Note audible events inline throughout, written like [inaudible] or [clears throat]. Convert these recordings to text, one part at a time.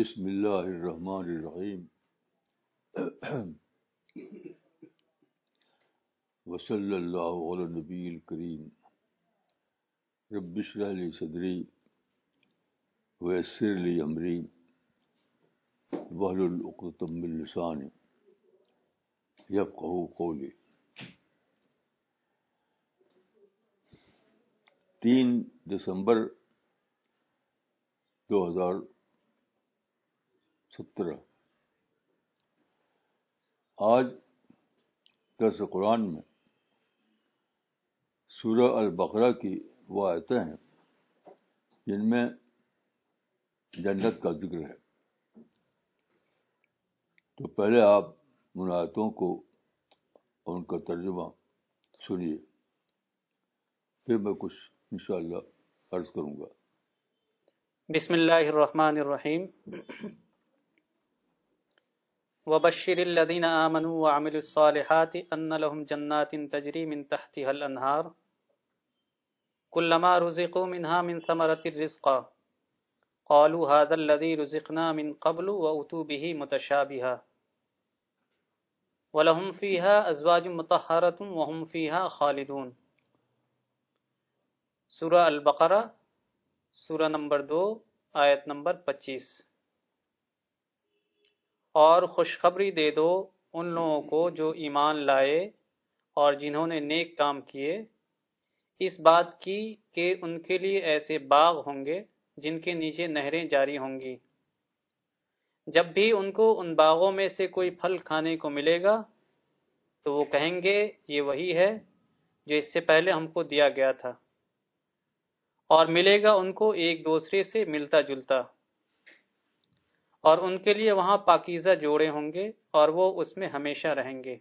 بسم اللہ الرحمن الرحیم [clears throat] وصلی اللہ علیہ نبی الکریم ربش علی صدری ویسر علی عمری وحل العقتم السانی یب قہو قولی تین دسمبر دو ہزار سترہ آج درس قرآن میں سورہ البقرہ کی وہ آیتیں ہیں جن میں جنت کا ذکر ہے تو پہلے آپ منایتوں کو ان کا ترجمہ سنیے پھر میں کچھ انشاءاللہ عرض کروں گا بسم اللہ الرحمن الرحیم وبشر الذين آمنوا وعملوا الصالحات أن لهم جنات تجري من تحتها الأنهار كلما رزقوا منها من ثمرة الرزق قالوا هذا الذي رزقنا من قبل وأتو به متشابها ولهم فيها أزواج مطهرة وهم فيها خالدون سورة البقرة سورة نمبر دو آیت نمبر پچیس اور خوشخبری دے دو ان لوگوں کو جو ایمان لائے اور جنہوں نے نیک کام کیے اس بات کی کہ ان کے لیے ایسے باغ ہوں گے جن کے نیچے نہریں جاری ہوں گی جب بھی ان کو ان باغوں میں سے کوئی پھل کھانے کو ملے گا تو وہ کہیں گے یہ وہی ہے جو اس سے پہلے ہم کو دیا گیا تھا اور ملے گا ان کو ایک دوسرے سے ملتا جلتا اور ان کے لیے وہاں پاکیزہ جوڑے ہوں گے اور وہ اس میں ہمیشہ رہیں گے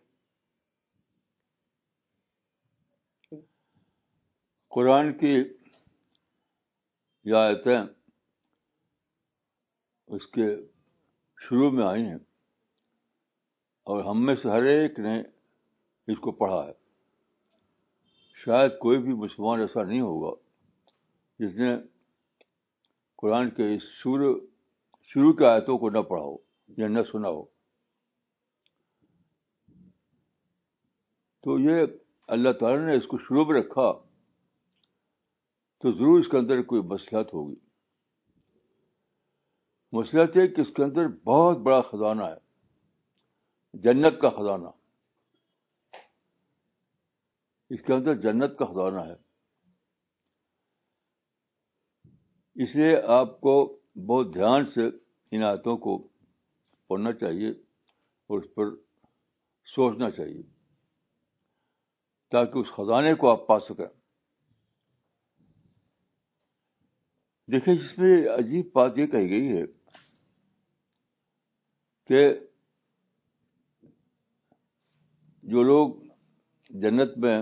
قرآن کی اس کے شروع میں آئی ہیں اور ہم میں سے ہر ایک نے اس کو پڑھا ہے شاید کوئی بھی مسلمان ایسا نہیں ہوگا جس نے قرآن کے اس شروع شروع کی آیتوں کو نہ پڑھاؤ یا نہ سناؤ تو یہ اللہ تعالیٰ نے اس کو شروع میں رکھا تو ضرور اس کے اندر کوئی مصلحت ہوگی مسلحت ہے کہ اس کے اندر بہت بڑا خزانہ ہے جنت کا خزانہ اس کے اندر جنت کا خزانہ ہے اس لیے آپ کو بہت دھیان سے ان آیتوں کو پڑھنا چاہیے اور اس پر سوچنا چاہیے تاکہ اس خزانے کو آپ پا سکیں دیکھیے جس میں عجیب بات یہ کہی گئی ہے کہ جو لوگ جنت میں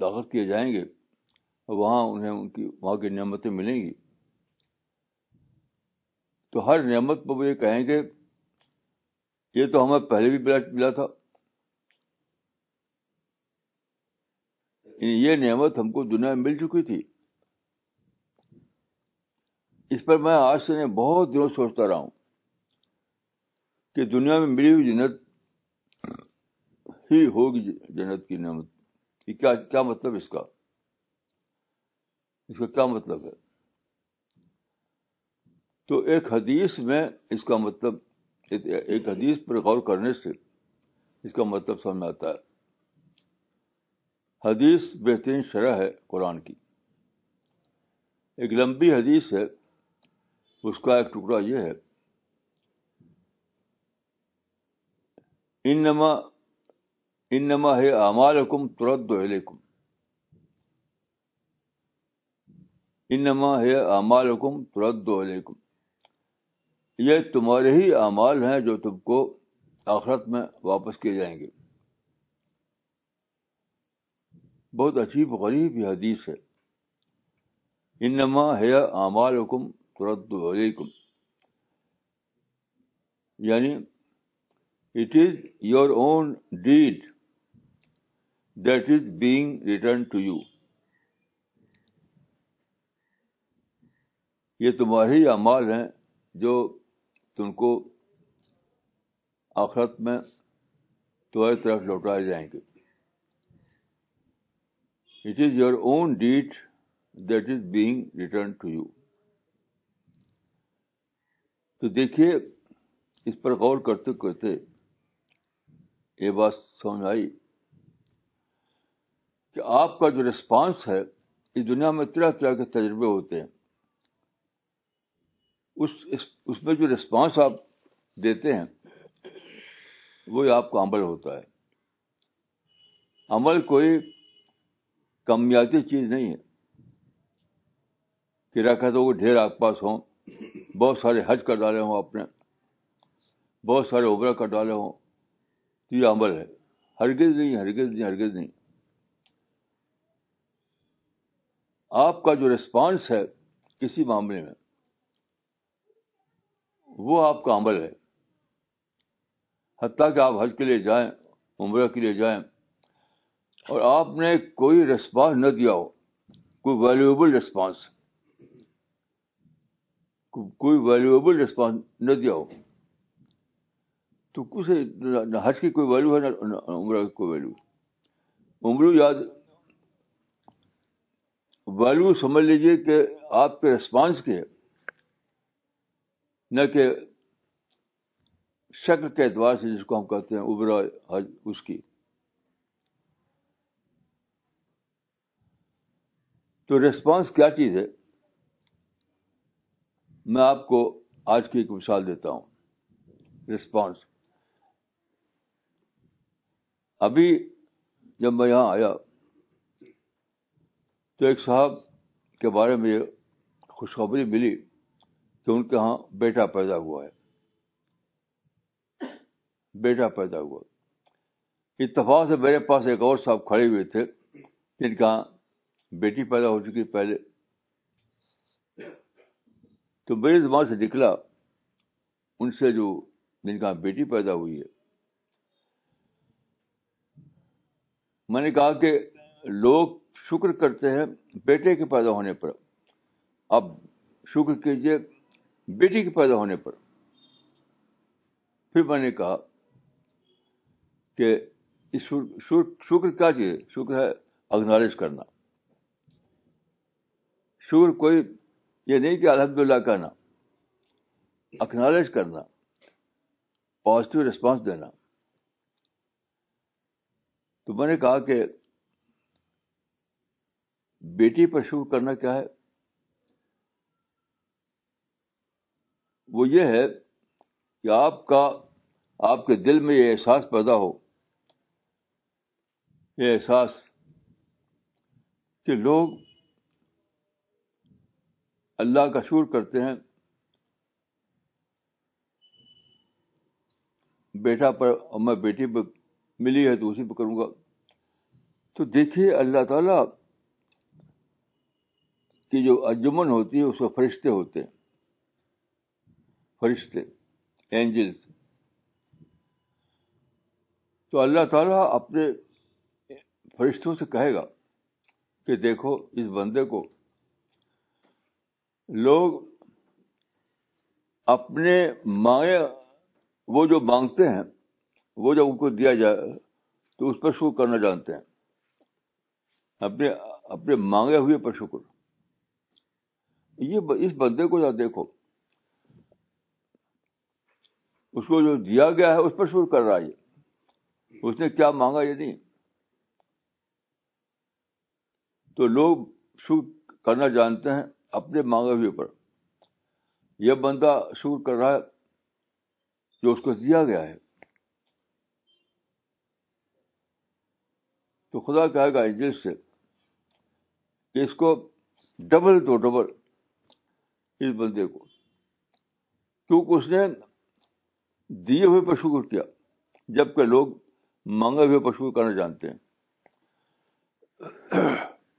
داخل کیے جائیں گے وہاں انہیں ان کی وہاں کی نعمتیں ملیں گی تو ہر نعمت پہ وہ یہ کہیں گے یہ تو ہمیں پہلے بھی ملا تھا یعنی یہ نعمت ہم کو دنیا میں مل چکی تھی اس پر میں آج سے بہت دنوں سوچتا رہا ہوں کہ دنیا میں ملی ہوئی جنت ہی ہوگی جنت کی نعمت کیا مطلب اس کا اس کا کیا مطلب ہے تو ایک حدیث میں اس کا مطلب ایک حدیث پر غور کرنے سے اس کا مطلب سمجھ آتا ہے حدیث بہترین شرح ہے قرآن کی ایک لمبی حدیث ہے اس کا ایک ٹکڑا یہ ہے انما ان نما ہے اعمال حکم ترد ان نما ہے اعمال حکم ترد علیکم یہ تمہارے ہی اعمال ہیں جو تم کو آخرت میں واپس کیے جائیں گے بہت عجیب غریب یہ حدیث ہے انما ہے اعمال حکم علیکم یعنی it is your own deed that is being return to you یہ تمہارے ہی اعمال ہیں جو تو ان کو آخرت میں تمہاری طرف لوٹائے جائیں گے it is your own deed that is being return to you تو دیکھیے اس پر غور کرتے کرتے یہ بات سمجھ آئی کہ آپ کا جو ریسپانس ہے اس دنیا میں طرح طرح کے تجربے ہوتے ہیں اس اس میں جو رسپانس آپ دیتے ہیں وہی آپ کا عمل ہوتا ہے عمل کوئی کمیاتی چیز نہیں ہے کہ رکھا تو وہ ڈھیر آگ پاس ہوں بہت سارے حج کر ڈالے ہوں آپ نے بہت سارے اوبرا کر ڈالے ہوں تو یہ عمل ہے ہرگز نہیں ہرگز نہیں ہرگز نہیں آپ کا جو ریسپانس ہے کسی معاملے میں وہ آپ کا عمل ہے حتیٰ کہ آپ حج کے لیے جائیں عمرہ کے لیے جائیں اور آپ نے کوئی ریسپانس نہ دیا ہو کوئی ویلیوبل ریسپانس کوئی ویلیوبل ریسپانس نہ دیا ہو تو کچھ حج کی کوئی ویلو ہے نہ عمرہ کی کوئی ویلو عمرو یاد ویلو سمجھ لیجیے کہ آپ کے ریسپانس کے نہ کہ شکل کے اعتبار سے جس کو ہم کہتے ہیں ابرا حج اس کی تو ریسپانس کیا چیز ہے میں آپ کو آج کی ایک مثال دیتا ہوں ریسپانس ابھی جب میں یہاں آیا تو ایک صاحب کے بارے میں یہ خوشخبری ملی کہ ان کے ہاں بیٹا پیدا ہوا ہے بیٹا پیدا ہوا اتفاق سے میرے پاس ایک اور صاحب کھڑے ہوئے تھے جن کا بیٹی پیدا ہو چکی پہلے تو میری زبان سے نکلا ان سے جو جن کا بیٹی پیدا ہوئی ہے میں نے کہا کہ لوگ شکر کرتے ہیں بیٹے کے پیدا ہونے پر اب شکر کیجیے بیٹی کے پیدا ہونے پر پھر میں نے کہا کہ شکر کیا چاہیے شکر ہے اگنالج کرنا شکر کوئی یہ نہیں کہ الحمد للہ کہنا اکنالج کرنا پازیٹو ریسپانس دینا تو میں نے کہا کہ بیٹی پر شکر کرنا کیا ہے وہ یہ ہے کہ آپ کا آپ کے دل میں یہ احساس پیدا ہو یہ احساس کہ لوگ اللہ کا شور کرتے ہیں بیٹا پر اور میں بیٹی پہ ملی ہے تو اسی پہ کروں گا تو دیکھیے اللہ تعالیٰ کی جو انجمن ہوتی ہے اس کو فرشتے ہوتے ہیں فرشتے اینجلس تو اللہ تعالیٰ اپنے فرشتوں سے کہے گا کہ دیکھو اس بندے کو لوگ اپنے مانگے وہ جو مانگتے ہیں وہ جب ان کو دیا جائے تو اس پر شکر کرنا جانتے ہیں اپنے اپنے مانگے ہوئے پر شکر یہ اس بندے کو ذرا دیکھو اس کو جو دیا گیا ہے اس پر شکر کر رہا ہے اس نے کیا مانگا یہ نہیں تو لوگ شکر کرنا جانتے ہیں اپنے مانگا یہ بندہ شور کر رہا ہے جو اس کو دیا گیا ہے تو خدا کہے گا جس سے کہ اس کو ڈبل دو ڈبل اس بندے کو کیونکہ اس نے دیے ہوئے پشو کو کیا جبکہ لوگ مانگے ہوئے پشو شکر کرنا جانتے ہیں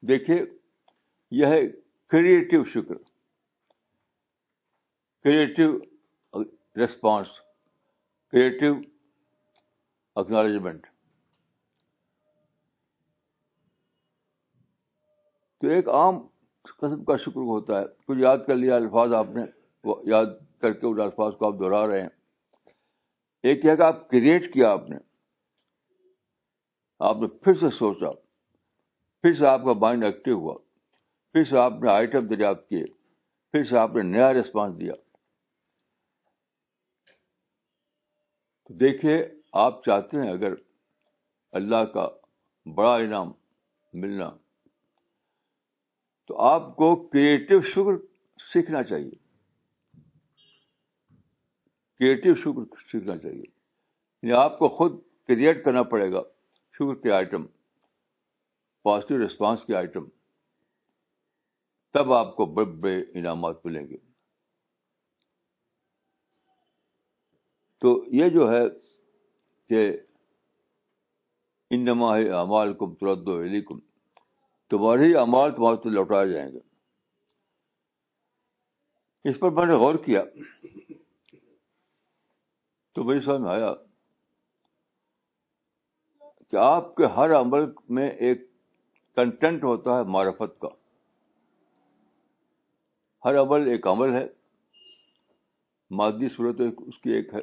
دیکھیے یہ ہے کریٹو شکر کریٹو ریسپانس کریٹو اکنالجمنٹ تو ایک عام قسم کا شکر ہوتا ہے کچھ یاد کر لیا الفاظ آپ نے یاد کر کے ان الفاظ کو آپ دہرا رہے ہیں ایک کہ آپ کریٹ کیا آپ نے آپ نے پھر سے سوچا پھر سے آپ کا مائنڈ ایکٹیو ہوا پھر سے آپ نے آئٹم دریافت کیے پھر سے آپ نے نیا ریسپانس دیا تو دیکھیے آپ چاہتے ہیں اگر اللہ کا بڑا انعام ملنا تو آپ کو کریٹو شکر سیکھنا چاہیے کریٹو شکر سیکھنا چاہیے یعنی آپ کو خود کریٹ کرنا پڑے گا شکر کے آئٹم پازیٹیو ریسپانس کے آئٹم تب آپ کو بڑے بڑے انعامات ملیں گے تو یہ جو ہے کہ ان ہے اعمال کم ترد و علیکم تمہارے ہی امال تمہارے تو لوٹائے جائیں گے اس پر میں نے غور کیا تو میری سمجھ میں آیا کہ آپ کے ہر عمل میں ایک کنٹینٹ ہوتا ہے معرفت کا ہر عمل ایک عمل ہے مادی صورت اس کی ایک ہے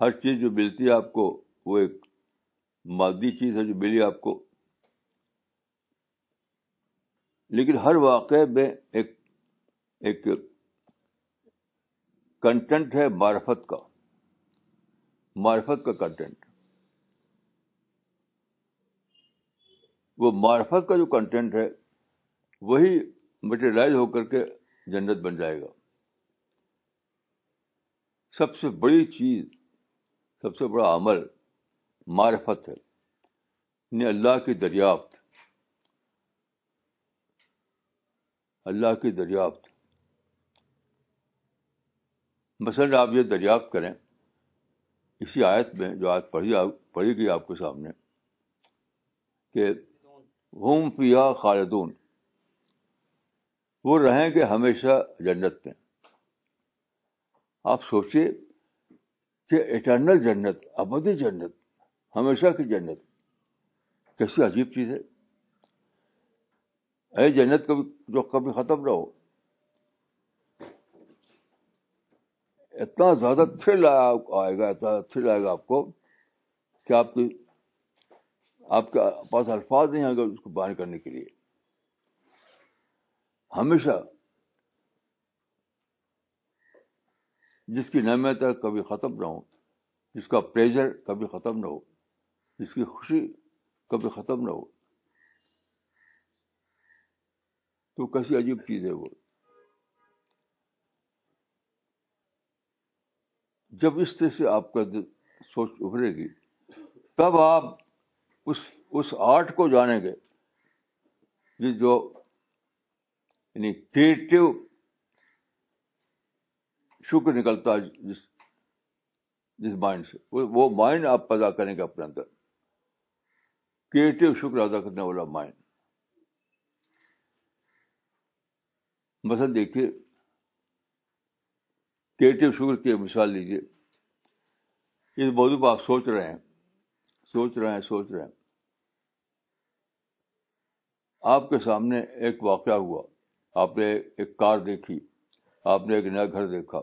ہر چیز جو ملتی ہے آپ کو وہ ایک مادی چیز ہے جو ملی آپ کو لیکن ہر واقعے میں ایک ایک کنٹینٹ ہے معرفت کا معرفت کا کنٹینٹ وہ معرفت کا جو کنٹینٹ ہے وہی مٹیریلائز ہو کر کے جنت بن جائے گا سب سے بڑی چیز سب سے بڑا عمل معرفت ہے یعنی اللہ کی دریافت اللہ کی دریافت مثلاً آپ یہ دریافت کریں اسی آیت میں جو آج پڑھی پڑھی گئی آپ کے سامنے کہ ہوم خالدون وہ رہیں گے ہمیشہ جنت میں آپ سوچیے کہ اٹرنل جنت ابدی جنت ہمیشہ کی جنت کیسی عجیب چیز ہے اے جنت کبھی جو کبھی ختم نہ ہو اتنا زیادہ تھرل آئے گا اتنا تھرل آئے گا آپ کو کہ آپ کی آپ کے پاس الفاظ نہیں آئیں گے اس کو بیان کرنے کے لیے ہمیشہ جس کی نعمت کبھی ختم نہ ہو جس کا پریشر کبھی ختم نہ ہو جس کی خوشی کبھی ختم نہ ہو تو کیسی عجیب چیز ہے وہ جب اس طرح سے آپ کا سوچ ابھرے گی تب آپ اس اس آرٹ کو جانیں گے یہ جو یعنی کریٹو شکر نکلتا ہے جس جس مائنڈ سے وہ مائنڈ آپ پیدا کریں گے اپنے اندر کریٹو شکر ادا کرنے والا مائنڈ مثلاً دیکھیے کریٹو شوگر کی مثال لیجیے اس موضوع پہ آپ سوچ رہے ہیں سوچ رہے ہیں سوچ رہے ہیں آپ کے سامنے ایک واقعہ ہوا آپ نے ایک کار دیکھی آپ نے ایک نیا گھر دیکھا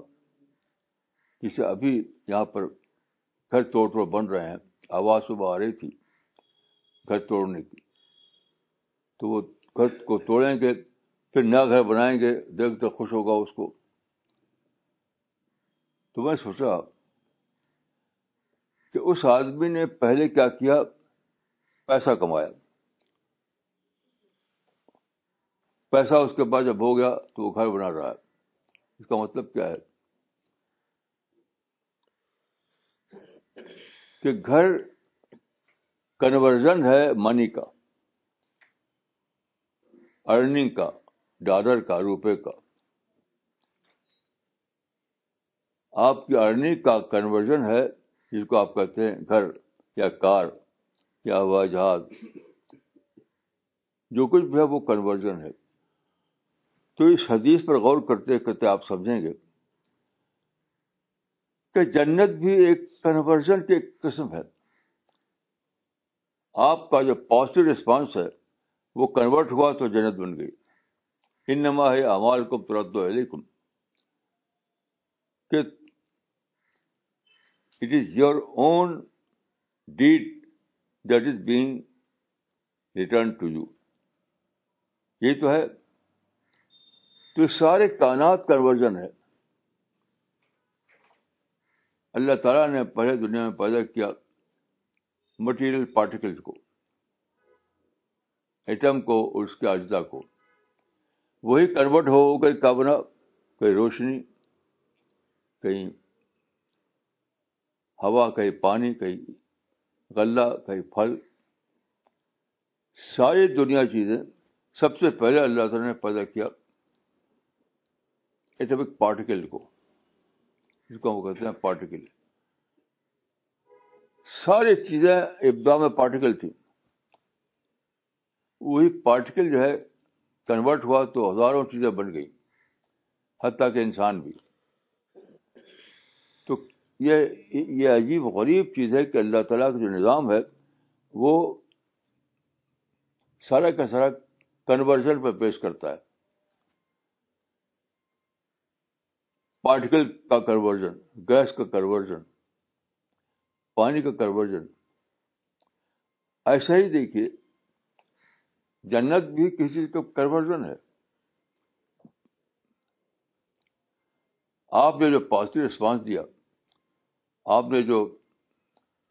جسے ابھی یہاں پر گھر توڑ توڑ بن رہے ہیں آواز صبح آ رہی تھی گھر توڑنے کی تو وہ گھر کو توڑیں گے پھر نیا گھر بنائیں گے دیکھ تو خوش ہوگا اس کو تو میں سوچا کہ اس آدمی نے پہلے کیا پیسہ کمایا پیسہ اس کے پاس جب ہو گیا تو وہ گھر بنا رہا ہے اس کا مطلب کیا ہے کہ گھر کنورژن ہے منی کا ارننگ کا ڈالر کا روپے کا آپ کی ارننگ کا کنورژن ہے جس کو آپ کہتے ہیں گھر یا کار یا ہوائی جہاز جو کچھ بھی ہے وہ کنورژن ہے تو اس حدیث پر غور کرتے کرتے آپ سمجھیں گے کہ جنت بھی ایک کنورژن کی ایک قسم ہے آپ کا جو پازیٹو ریسپانس ہے وہ کنورٹ ہوا تو جنت بن گئی انما ہے امار کم علیکم کہ it is your own deed that is being return to you یہ تو ہے تو یہ سارے کائنات کنورژن ہے اللہ تعالیٰ نے پہلے دنیا میں پیدا کیا مٹیریل پارٹیکلس کو ایٹم کو اور اس کے اجزا کو وہی کنورٹ ہو کہیں کابنا کہیں روشنی کہیں ہوا کہیں پانی کہیں غلہ کہیں پھل ساری دنیا چیزیں سب سے پہلے اللہ تعالیٰ نے پیدا کیا ایٹمک پارٹیکل کو جس کو ہم کہتے ہیں پارٹیکل ساری چیزیں ابدا میں پارٹیکل تھیں وہی پارٹیکل جو ہے کنورٹ ہوا تو ہزاروں چیزیں بن گئی حتیٰ کہ انسان بھی یہ یہ عجیب غریب چیز ہے کہ اللہ تعالیٰ کا جو نظام ہے وہ سارا کا سارا کنورژن پہ پیش کرتا ہے پارٹیکل کا کنورژن گیس کا کنورژن پانی کا کنورژن ایسا ہی دیکھیے جنت بھی کسی چیز کا کنورژن ہے آپ نے جو پازیٹو ریسپانس دیا آپ نے جو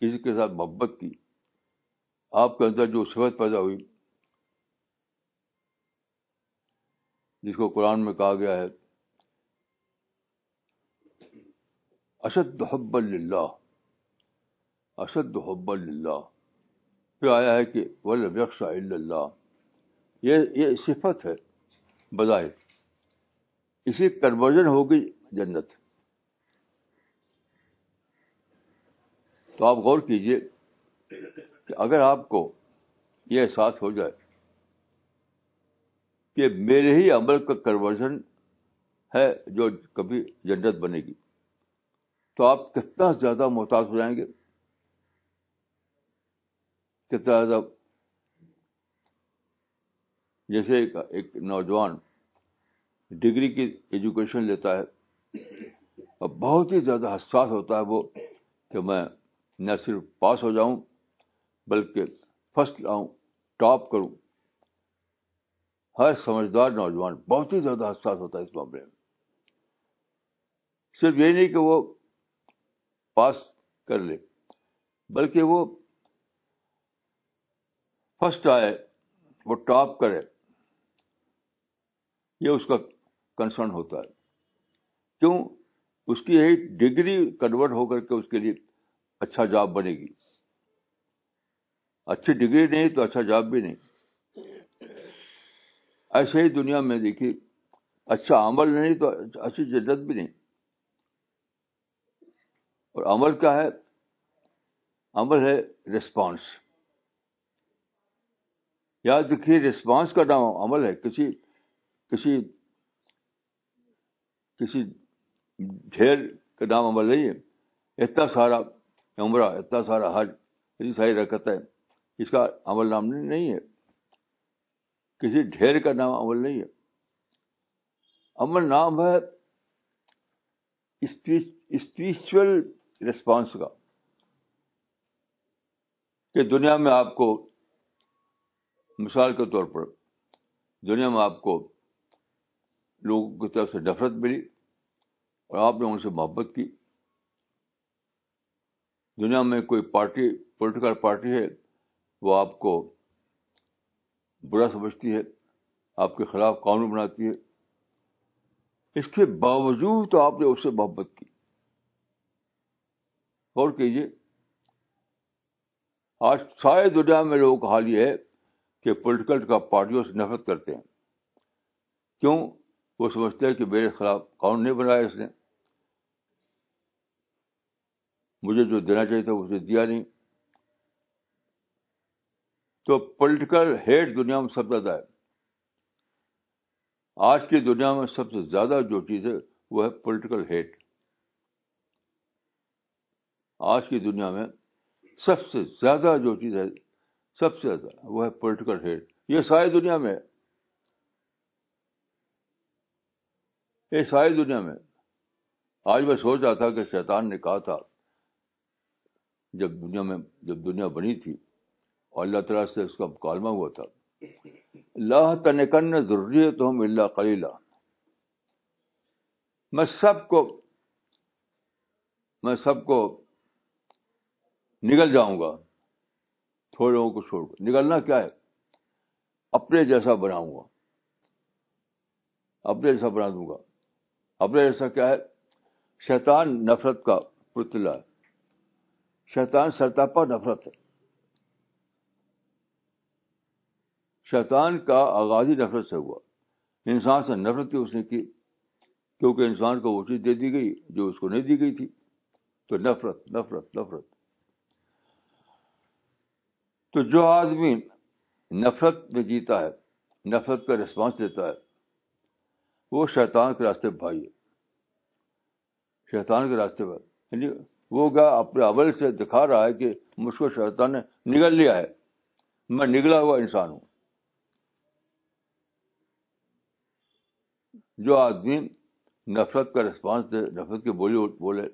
کسی کے ساتھ محبت کی آپ کے اندر جو صفت پیدا ہوئی جس کو قرآن میں کہا گیا ہے اشد حب اللہ اشد حب اللہ پھر آیا ہے کہ اللہ یہ یہ صفت ہے بظاہر اسی کنورژن ہوگی جنت تو آپ غور کیجئے کہ اگر آپ کو یہ احساس ہو جائے کہ میرے ہی عمل کا کنورژن ہے جو کبھی جنت بنے گی تو آپ کتنا زیادہ محتاط ہو جائیں گے کتنا زیادہ جیسے ایک نوجوان ڈگری کی ایجوکیشن لیتا ہے اور بہت ہی زیادہ حساس ہوتا ہے وہ کہ میں نہ صرف پاس ہو جاؤں بلکہ فرسٹ ٹاپ کروں ہر سمجھدار نوجوان بہت ہی زیادہ حساس ہوتا ہے اس معاملے میں صرف یہ نہیں کہ وہ پاس کر لے بلکہ وہ فسٹ آئے وہ ٹاپ کرے یہ اس کا کنسرن ہوتا ہے کیوں اس کی یہی ڈگری کنورٹ ہو کر کے اس کے لیے اچھا جاب بنے گی اچھی ڈگری نہیں تو اچھا جاب بھی نہیں ایسے ہی دنیا میں دیکھی اچھا عمل نہیں تو اچھی جدت بھی نہیں اور عمل کا ہے عمل ہے ریسپانس یاد رکھیے ریسپانس کا نام عمل ہے کسی کسی کسی ڈھیر کا نام عمل نہیں ہے اتنا سارا عمرہ اتنا سارا حج اتنی ساری رکت ہے اس کا عمل نام نہیں ہے کسی ڈھیر کا نام عمل نہیں ہے عمل نام ہے اسپریچل رسپانس کا کہ دنیا میں آپ کو مثال کے طور پر دنیا میں آپ کو لوگوں کی طرف سے نفرت ملی اور آپ نے ان سے محبت کی دنیا میں کوئی پارٹی پولیٹیکل پارٹی ہے وہ آپ کو برا سمجھتی ہے آپ کے خلاف قانون بناتی ہے اس کے باوجود تو آپ نے اس سے محبت کی اور سارے دنیا میں لوگوں کا حال یہ ہے کہ پولیٹیکل کا پارٹیوں سے نفرت کرتے ہیں کیوں وہ سمجھتے ہیں کہ میرے خلاف قانون نہیں بنایا اس نے مجھے جو دینا چاہیے تھا اسے دیا نہیں تو پولیٹیکل ہیٹ دنیا میں سب سے زیادہ ہے آج کی دنیا میں سب سے زیادہ جو چیز ہے وہ ہے پولیٹیکل ہیٹ آج کی دنیا میں سب سے زیادہ جو چیز ہے سب سے زیادہ وہ ہے پولیٹیکل ہیٹ یہ ساری دنیا میں یہ ساری دنیا میں آج میں سوچ رہا تھا کہ شیطان نے کہا تھا جب دنیا میں جب دنیا بنی تھی اور اللہ تعالیٰ سے اس کا مکالمہ ہوا تھا اللہ تن ضروری ہے تو ہم اللہ کلیلہ میں سب کو میں سب کو نگل جاؤں گا تھوڑے لوگوں کو چھوڑ کر نگلنا کیا ہے اپنے جیسا بناؤں گا اپنے جیسا بنا دوں گا اپنے جیسا کیا ہے شیطان نفرت کا پتلا ہے شیطان سرتاپا نفرت ہے شیطان کا آغازی نفرت سے ہوا انسان سے نفرت اس نے کی کیونکہ انسان کو وہ چیز دے دی گئی جو اس کو نہیں دی گئی تھی تو نفرت نفرت نفرت تو جو آدمی نفرت میں جیتا ہے نفرت کا ریسپانس دیتا ہے وہ شیطان کے راستے بھائی ہے شیطان کے راستے پر یعنی وہ اپنے عمل سے دکھا رہا ہے کہ مجھ کو شیطان نے نگل لیا ہے میں نگلا ہوا انسان ہوں جو آدمی نفرت کا ریسپانس دے نفرت کی بولی بولے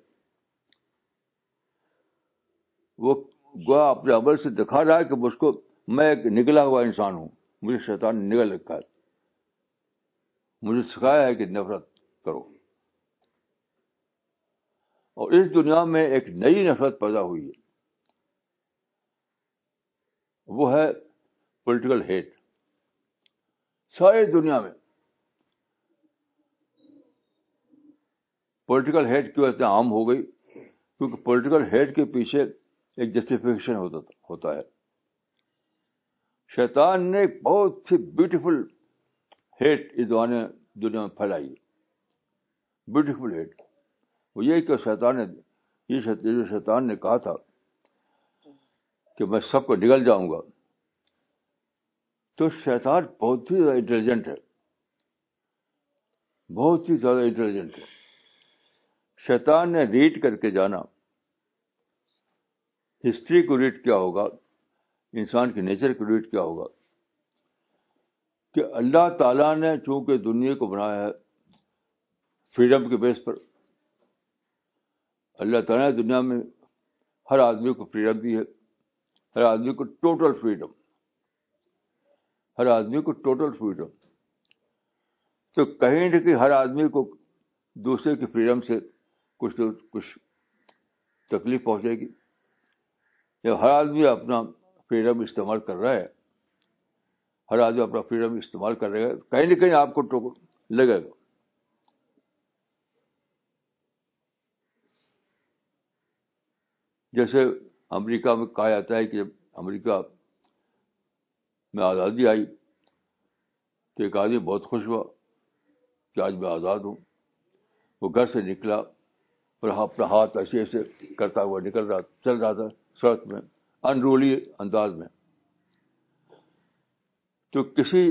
وہ اپنے عمل سے دکھا رہا ہے کہ مجھ کو میں ایک نگلا ہوا انسان ہوں مجھے شیطان نے نگل رکھا ہے مجھے سکھایا ہے کہ نفرت کرو اور اس دنیا میں ایک نئی نفرت پیدا ہوئی ہے وہ ہے پولیٹیکل ہیٹ ساری دنیا میں پولیٹیکل ہیٹ کیوں عام ہو گئی کیونکہ پولیٹیکل ہیٹ کے پیچھے ایک جسٹیفیکیشن ہوتا ہوتا ہے شیطان نے بہت ہی بیوٹیفل ہیٹ اس دنیا میں پھیلائی بیوٹیفل ہیٹ وہ یہ کہ شیطان نے یہ شیطان نے کہا تھا کہ میں سب کو نگل جاؤں گا تو شیطان بہت ہی زیادہ انٹیلیجنٹ ہے بہت ہی زیادہ انٹیلیجنٹ ہے شیطان نے ریڈ کر کے جانا ہسٹری کو ریڈ کیا ہوگا انسان کے نیچر کو ریٹ کیا ہوگا کہ اللہ تعالیٰ نے چونکہ دنیا کو بنایا ہے فریڈم کے بیس پر اللہ تعالیٰ نے دنیا میں ہر آدمی کو فریڈم دی ہے ہر آدمی کو ٹوٹل فریڈم ہر آدمی کو ٹوٹل فریڈم تو کہیں نہ کہیں ہر آدمی کو دوسرے کی فریڈم سے کچھ نہ کچھ تکلیف پہنچے گی جب ہر آدمی اپنا فریڈم استعمال کر رہا ہے ہر آدمی اپنا فریڈم استعمال کر رہا ہے کہیں نہ کہیں آپ کو ٹوک لگے گا جیسے امریکہ میں کہا جاتا ہے کہ امریکہ میں آزادی آئی تو ایک آدمی بہت خوش ہوا کہ آج میں آزاد ہوں وہ گھر سے نکلا اور اپنا ہاتھ ایسے ایسے کرتا ہوا نکل رہا چل رہا تھا سڑک میں انرولی انداز میں تو کسی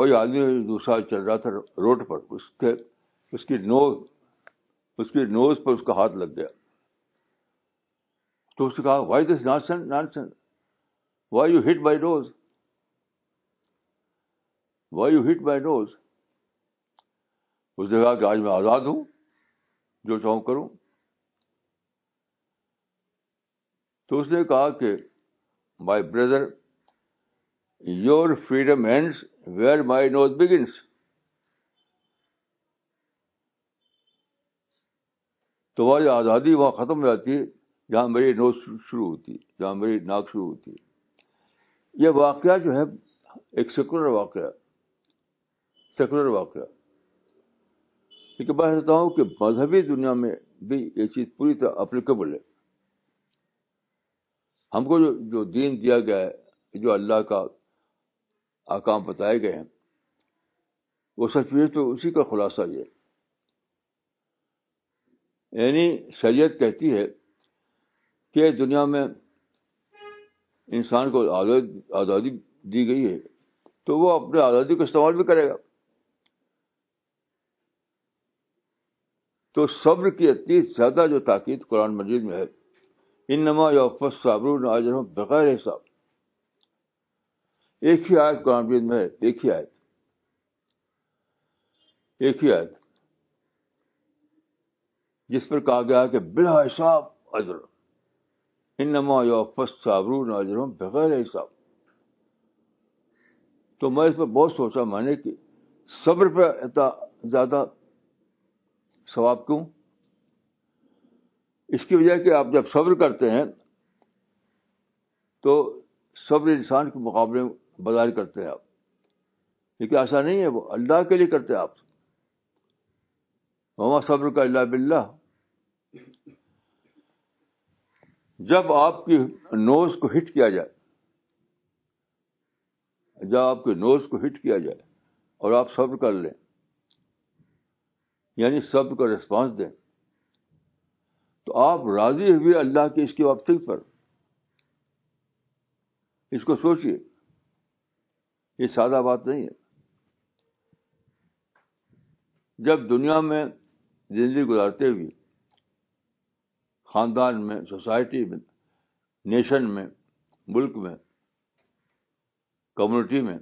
کوئی آدمی دوسرا چل رہا تھا روڈ پر اس کے اس کی نوز اس کی نوز پر اس کا ہاتھ لگ گیا تو اس نے کہا why this nonsense why you hit by nose why you hit by nose اس نے کہا کہ آج میں آزاد ہوں جو چاہوں کروں تو اس نے کہا کہ my brother your freedom ends where my nose begins تمہاری آزادی وہاں ختم ہو جاتی ہے جہاں میری نوز شروع ہوتی ہے جہاں میری ناک شروع ہوتی ہے یہ واقعہ جو ہے ایک سیکولر واقعہ سیکولر واقعہ لیکن میں سمجھتا ہوں کہ مذہبی دنیا میں بھی یہ چیز پوری طرح اپلیکیبل ہے ہم کو جو جو دین دیا گیا ہے جو اللہ کا آکام بتائے گئے ہیں وہ سچ میں تو اسی کا خلاصہ یہ یعنی شریعت کہتی ہے کہ دنیا میں انسان کو آزادی دی گئی ہے تو وہ اپنے آزادی کو استعمال بھی کرے گا تو صبر کی اتنی زیادہ جو تاکید قرآن مجید میں ہے ان نما یا صابر بغیر حساب ایک ہی آیت قرآن مجید میں ہے ایک ہی آیت ایک ہی آیت جس پر کہا گیا کہ بلا حساب اضر نما تو میں اس پہ بہت سوچا میں نے کہ صبر پہ اتنا زیادہ ثواب کیوں اس کی وجہ کہ آپ جب صبر کرتے ہیں تو صبر انسان کے مقابلے بظاہر کرتے ہیں آپ لیکن ایسا نہیں ہے وہ اللہ کے لیے کرتے آپ ہم صبر کا اللہ بلّہ جب آپ کی نوز کو ہٹ کیا جائے جب آپ کے نوز کو ہٹ کیا جائے اور آپ صبر کر لیں یعنی صبر کا ریسپانس دیں تو آپ راضی ہوئے اللہ کے اس کی واپسی پر اس کو سوچیے یہ سادہ بات نہیں ہے جب دنیا میں زندگی گزارتے ہوئے خاندان میں سوسائٹی میں نیشن میں ملک میں کمیونٹی میں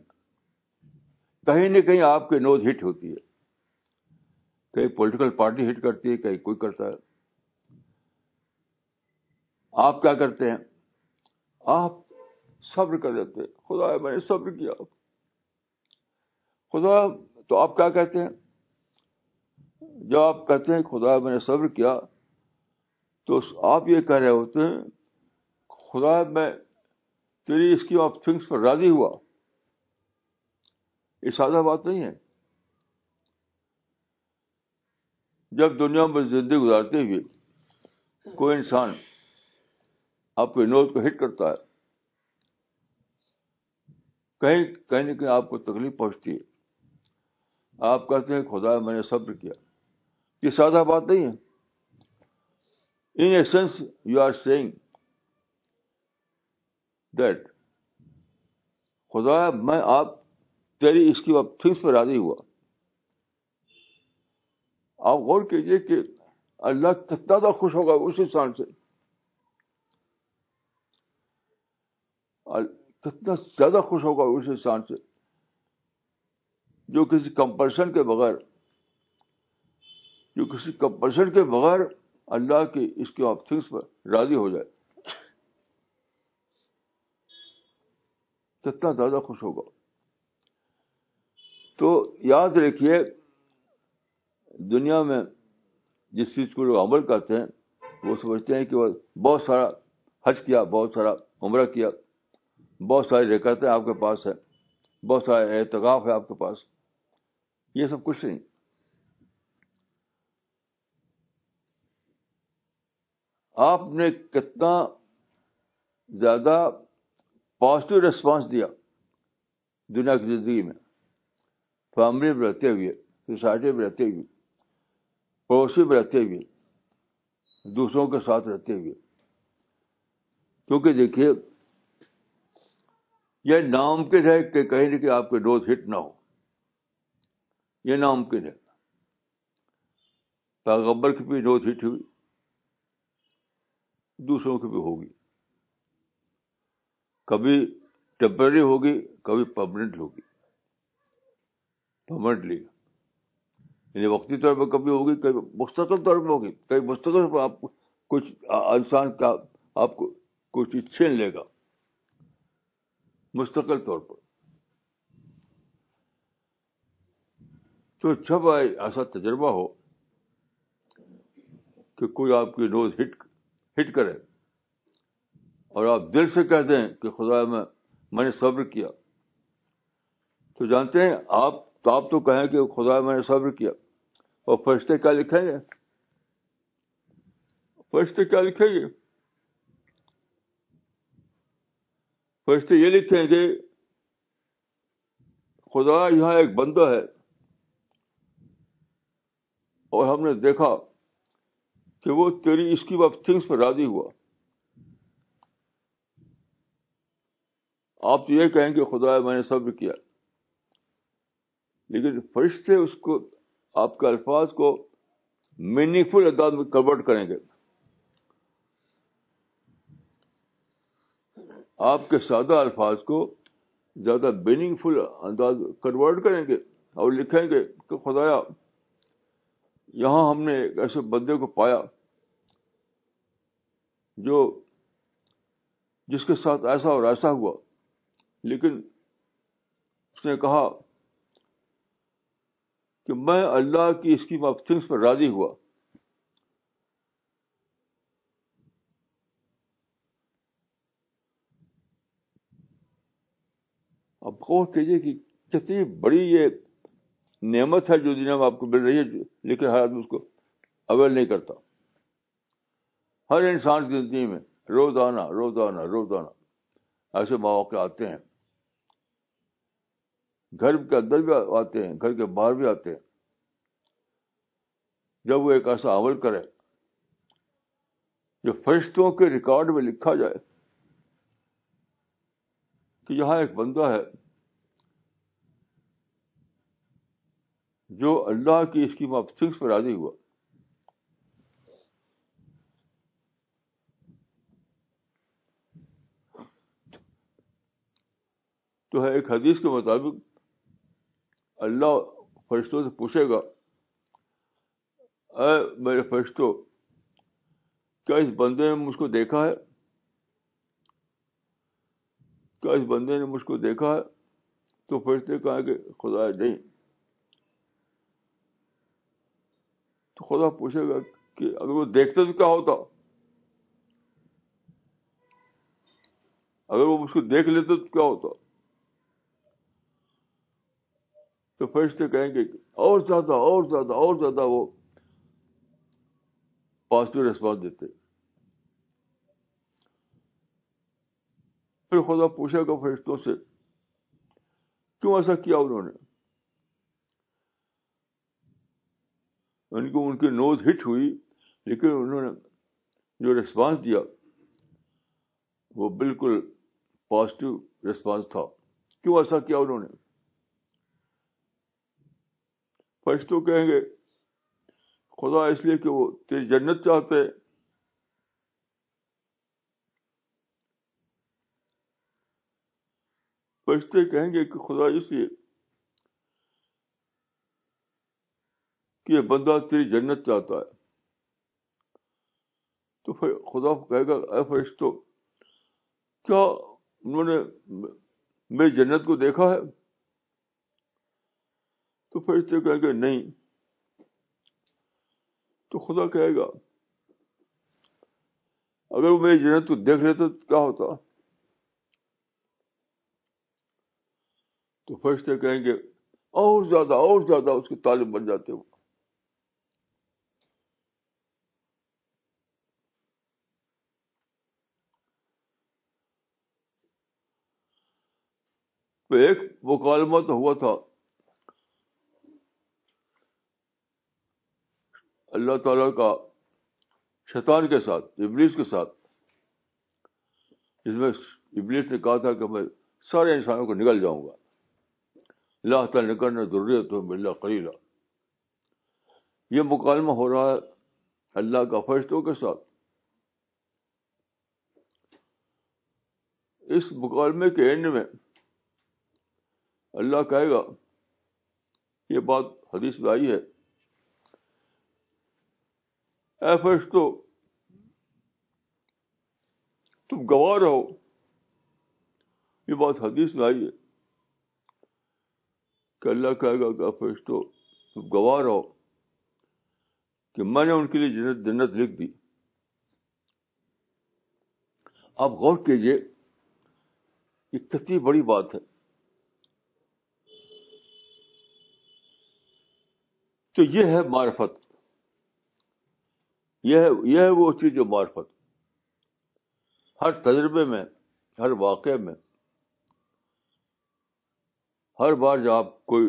کہیں نہ کہیں آپ کے نوز ہٹ ہوتی ہے کہیں پولیٹیکل پارٹی ہٹ کرتی ہے کہیں کوئی کرتا ہے آپ کیا کرتے ہیں آپ صبر کر دیتے خدا میں نے صبر کیا خدا تو آپ کیا کہتے ہیں جو آپ کہتے ہیں خدا میں نے صبر کیا تو آپ یہ کہہ رہے ہوتے ہیں خدا میں تیری اسکیم آف تھنگس پر راضی ہوا یہ سادہ بات نہیں ہے جب دنیا میں زندگی گزارتے ہوئے کوئی انسان آپ کے نوز کو ہٹ کرتا ہے کہیں کہیں نہ کہیں آپ کو تکلیف پہنچتی ہے آپ کہتے ہیں خدا میں نے صبر کیا یہ سادہ بات نہیں ہے a sense you are seeing that خدا میں آپ تیری اس کی تھنگس پر راضی ہوا آپ غور کیجیے کہ اللہ کتنا زیادہ خوش ہوگا اس انسان سے کتنا زیادہ خوش ہوگا اس انسان سے جو کسی کمپلشن کے بغیر جو کسی کمپلشن کے بغیر اللہ کی اس کی آف تھنگس پر راضی ہو جائے کتنا زیادہ خوش ہوگا تو یاد رکھیے دنیا میں جس چیز کو لوگ عمل کرتے ہیں وہ سمجھتے ہیں کہ وہ بہت سارا حج کیا بہت سارا عمرہ کیا بہت ساری رکتیں آپ کے پاس ہیں بہت سارا اعتکاف ہے آپ کے پاس یہ سب کچھ نہیں آپ نے کتنا زیادہ پازیٹو ریسپانس دیا دنیا کی زندگی میں فیملی میں رہتے ہوئے سوسائٹی میں رہتے ہوئے پڑوسی میں رہتے ہوئے دوسروں کے ساتھ رہتے ہوئے کیونکہ دیکھیے یہ ناممکن ہے کہ کہیں نہ کہیں آپ کے ڈوز ہٹ نہ ہو یہ ناممکن ہے پیغبر کی بھی ڈوز ہٹ ہوئی دوسروں کی بھی ہوگی کبھی ٹیمپرری ہوگی کبھی پرماننٹ ہوگی یعنی وقتی طور پہ کبھی ہوگی کبھی مستقل طور پہ ہوگی کبھی مستقل آپ کچھ انسان کا آپ کو کچھ چھین لے گا مستقل طور پر تو جب آئے ایسا تجربہ ہو کہ کوئی آپ کی نوز ہٹ ہٹ کرے اور آپ دل سے کہہ دیں کہ خدا میں میں نے صبر کیا تو جانتے ہیں آپ تو آپ تو کہیں کہ خدا میں نے صبر کیا اور فرشتے کیا لکھیں گے فرشتے کیا لکھیں گے فرشتے یہ لکھیں گے کہ خدا یہاں ایک بندہ ہے اور ہم نے دیکھا کہ وہ تیری کی آف تھنگس پہ راضی ہوا آپ تو یہ کہیں کہ خدا میں نے صبر کیا لیکن فرشتے اس کو آپ کے الفاظ کو میننگ فل انداز میں کنورٹ کریں گے آپ کے سادہ الفاظ کو زیادہ میننگ فل انداز کنورٹ کریں گے اور لکھیں گے کہ خدایا یہاں ہم نے ایک ایسے بندے کو پایا جو جس کے ساتھ ایسا اور ایسا ہوا لیکن اس نے کہا کہ میں اللہ کی اسکیم آف تھنگس پر راضی ہوا اب غور کیجیے کہ کتنی بڑی یہ نعمت ہے جو دنیا میں آپ کو مل رہی ہے لیکن ہر آدمی اس کو اویل نہیں کرتا ہر انسان کی زندگی میں روزانہ روزانہ روزانہ ایسے مواقع آتے ہیں گھر کے اندر بھی آتے ہیں گھر کے باہر بھی آتے ہیں جب وہ ایک ایسا عمل کرے جو فرشتوں کے ریکارڈ میں لکھا جائے کہ یہاں ایک بندہ ہے جو اللہ کی اسکیم آف تھنگس پر راضی ہوا تو ہے ایک حدیث کے مطابق اللہ فرشتوں سے پوچھے گا اے میرے فرشتوں کیا اس بندے نے مجھ کو دیکھا ہے کیا اس بندے نے مجھ کو دیکھا ہے تو فرشتے کہا کہ خدا نہیں تو خدا پوچھے گا کہ اگر وہ دیکھتے تو کیا ہوتا اگر وہ اس کو دیکھ لیتے تو کیا ہوتا تو فرشتے کہیں گے کہ اور زیادہ اور زیادہ اور زیادہ وہ پازیٹو ریسپانس دیتے پھر خدا پوچھے گا فرشتوں سے کیوں ایسا کیا انہوں نے ان کو ان کی نوز ہٹ ہوئی لیکن انہوں نے جو رسپانس دیا وہ بالکل پازیٹو ریسپانس تھا کیوں ایسا کیا انہوں نے تو کہیں گے خدا اس لیے کہ وہ تیری جنت چاہتے فرشتے کہیں گے کہ خدا اس لیے کہ بندہ تیری جنت چاہتا ہے تو پھر خدا کہے گا اے فرشتو کیا انہوں نے میری جنت کو دیکھا ہے تو فرشتے کہیں گے نہیں تو خدا کہے گا اگر وہ میری جنت کو دیکھ لیتا تو کیا ہوتا تو فرشتے کہیں گے اور زیادہ اور زیادہ اس کے تعلیم بن جاتے ہو ایک مکالمہ تو ہوا تھا اللہ تعالی کا شیطان کے ساتھ ابلیس کے ساتھ جس میں ابلیس نے کہا تھا کہ میں سارے انسانوں کو نکل جاؤں گا اللہ تعالیٰ نکلنا ضروری تو اللہ خلیلا یہ مکالمہ ہو رہا ہے اللہ کا فرشتوں کے ساتھ اس مکالمے کے اینڈ میں اللہ کہے گا یہ بات حدیث میں آئی ہے اے تو تم گواہ رہو یہ بات حدیث میں آئی ہے کہ اللہ کہے گا کہ فرشتو تو گواہ رہو کہ میں نے ان کے لیے جنت لکھ دی آپ غور کیجیے یہ کتنی بڑی بات ہے تو یہ ہے معرفت یہ ہے یہ ہے وہ چیز جو معرفت ہر تجربے میں ہر واقعے میں ہر بار جب آپ کوئی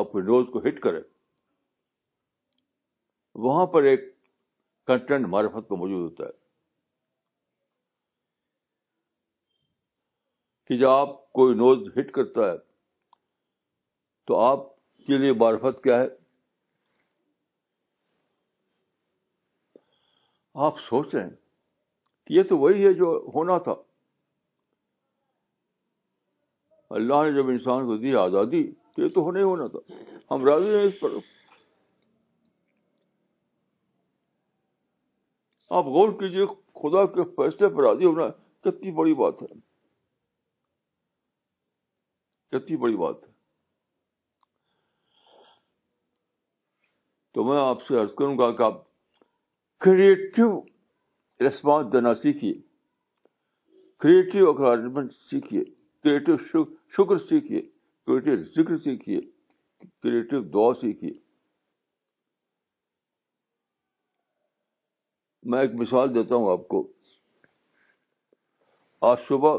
آپ روز کو ہٹ کرے وہاں پر ایک کنٹینٹ معرفت میں موجود ہوتا ہے کہ جب آپ کوئی نوز ہٹ کرتا ہے تو آپ کے لیے معرفت کیا ہے آپ سوچ رہے ہیں یہ تو وہی ہے جو ہونا تھا اللہ نے جب انسان کو دی آزادی تو یہ تو ہی ہونا تھا ہم راضی ہیں اس پر آپ غور کیجیے خدا کے فیصلے پر راضی ہونا کتنی بڑی بات ہے کتنی بڑی بات ہے تو میں آپ سے عرض کروں گا کہ آپ کریٹو رسپانس دینا سیکھیے کریٹو اکارجمنٹ سیکھیے کریٹو شکر سیکھیے کریٹو ذکر سیکھیے کریٹو دعا سیکھیے میں ایک مثال دیتا ہوں آپ کو آج صبح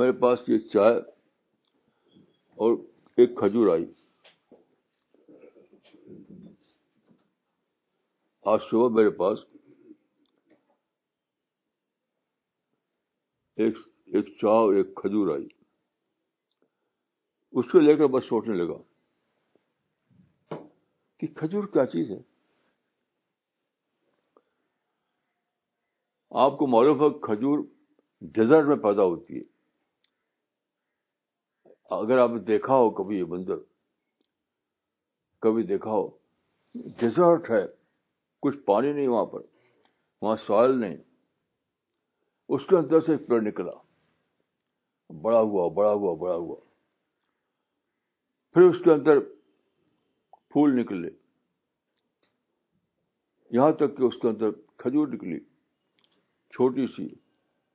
میرے پاس یہ چائے اور ایک کھجور آئی آج صبح میرے پاس ایک ایک چا ایک کھجور آئی اس کو لے کر بس سوچنے لگا کہ کھجور کیا چیز ہے آپ کو معلوم ہے کھجور ڈیزرٹ میں پیدا ہوتی ہے اگر آپ نے دیکھا ہو کبھی یہ بندر کبھی دیکھا ہو ڈیزرٹ ہے کچھ پانی نہیں وہاں پر وہاں سوائل نہیں اس کے اندر سے ایک پیڑ نکلا بڑا ہوا بڑا ہوا بڑا ہوا پھر اس کے اندر پھول نکلے یہاں تک کہ اس کے اندر کھجور نکلی چھوٹی سی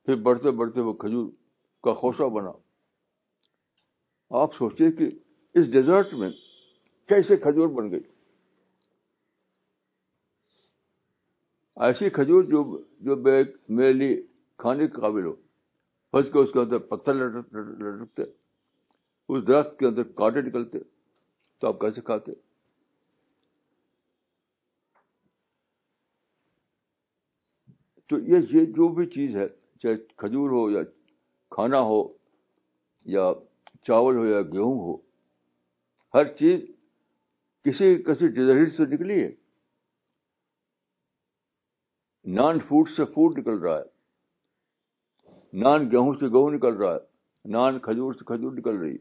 پھر بڑھتے بڑھتے وہ کھجور کا خوشہ بنا آپ سوچیے کہ اس ڈیزرٹ میں کیسے کھجور بن گئی ایسی کھجور جو جو میرے لیے کھانے کے قابل ہو پھنس کے اس کے اندر پتھر لٹکتے اس درخت کے اندر کاٹے نکلتے تو آپ کیسے کھاتے تو یہ جو بھی چیز ہے چاہے کھجور ہو یا کھانا ہو یا چاول ہو یا گیہوں ہو ہر چیز کسی کسی ڈزہ سے نکلی ہے نان فوڈ سے فوڈ نکل رہا ہے نان گیہوں سے گیہوں نکل رہا ہے نان کھجور سے کھجور نکل رہی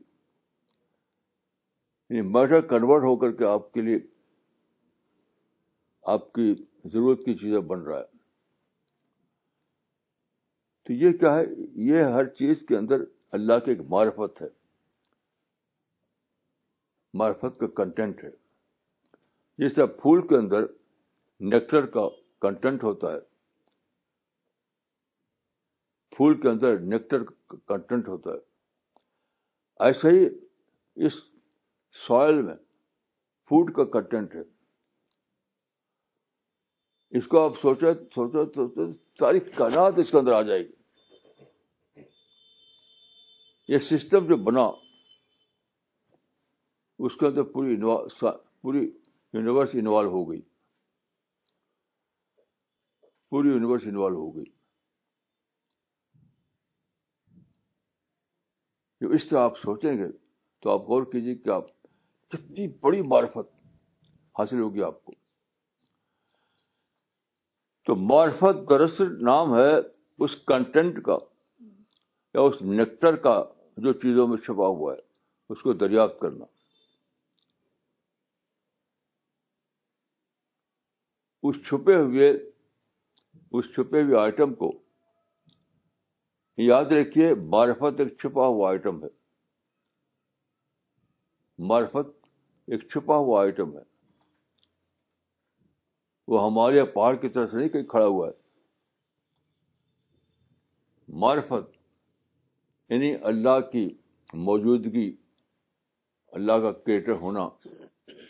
یعنی میٹر کنورٹ ہو کر کے آپ کے لیے آپ کی ضرورت کی چیزیں بن رہا ہے تو یہ کیا ہے یہ ہر چیز کے اندر اللہ کی ایک معرفت ہے معرفت کا کنٹینٹ ہے جیسے پھول کے اندر نیکٹر کا کنٹینٹ ہوتا ہے پھول کے اندر نیکٹر کنٹینٹ ہوتا ہے ایسے ہی اس سوئل میں فوڈ کا کنٹینٹ ہے اس کو آپ سوچا سوچا سوچے ساری کائنات اس کے اندر آ جائے گی یہ سسٹم جو بنا اس کے اندر پوری پوری یونیورس انوالو ہو گئی پوری یونیورس انوالو ہو گئی اس طرح آپ سوچیں گے تو آپ غور کیجیے کہ آپ کتنی بڑی معرفت حاصل ہوگی آپ کو تو معرفت دراصل نام ہے اس کنٹینٹ کا یا اس نیکٹر کا جو چیزوں میں چھپا ہوا ہے اس کو دریافت کرنا اس چھپے ہوئے اس چھپے ہوئے آئٹم کو یاد رکھیے معرفت ایک چھپا ہوا آئٹم ہے معرفت ایک چھپا ہوا آئٹم ہے وہ ہمارے پہاڑ کی طرف سے نہیں کہیں کھڑا ہوا ہے معرفت یعنی اللہ کی موجودگی اللہ کا کیٹر ہونا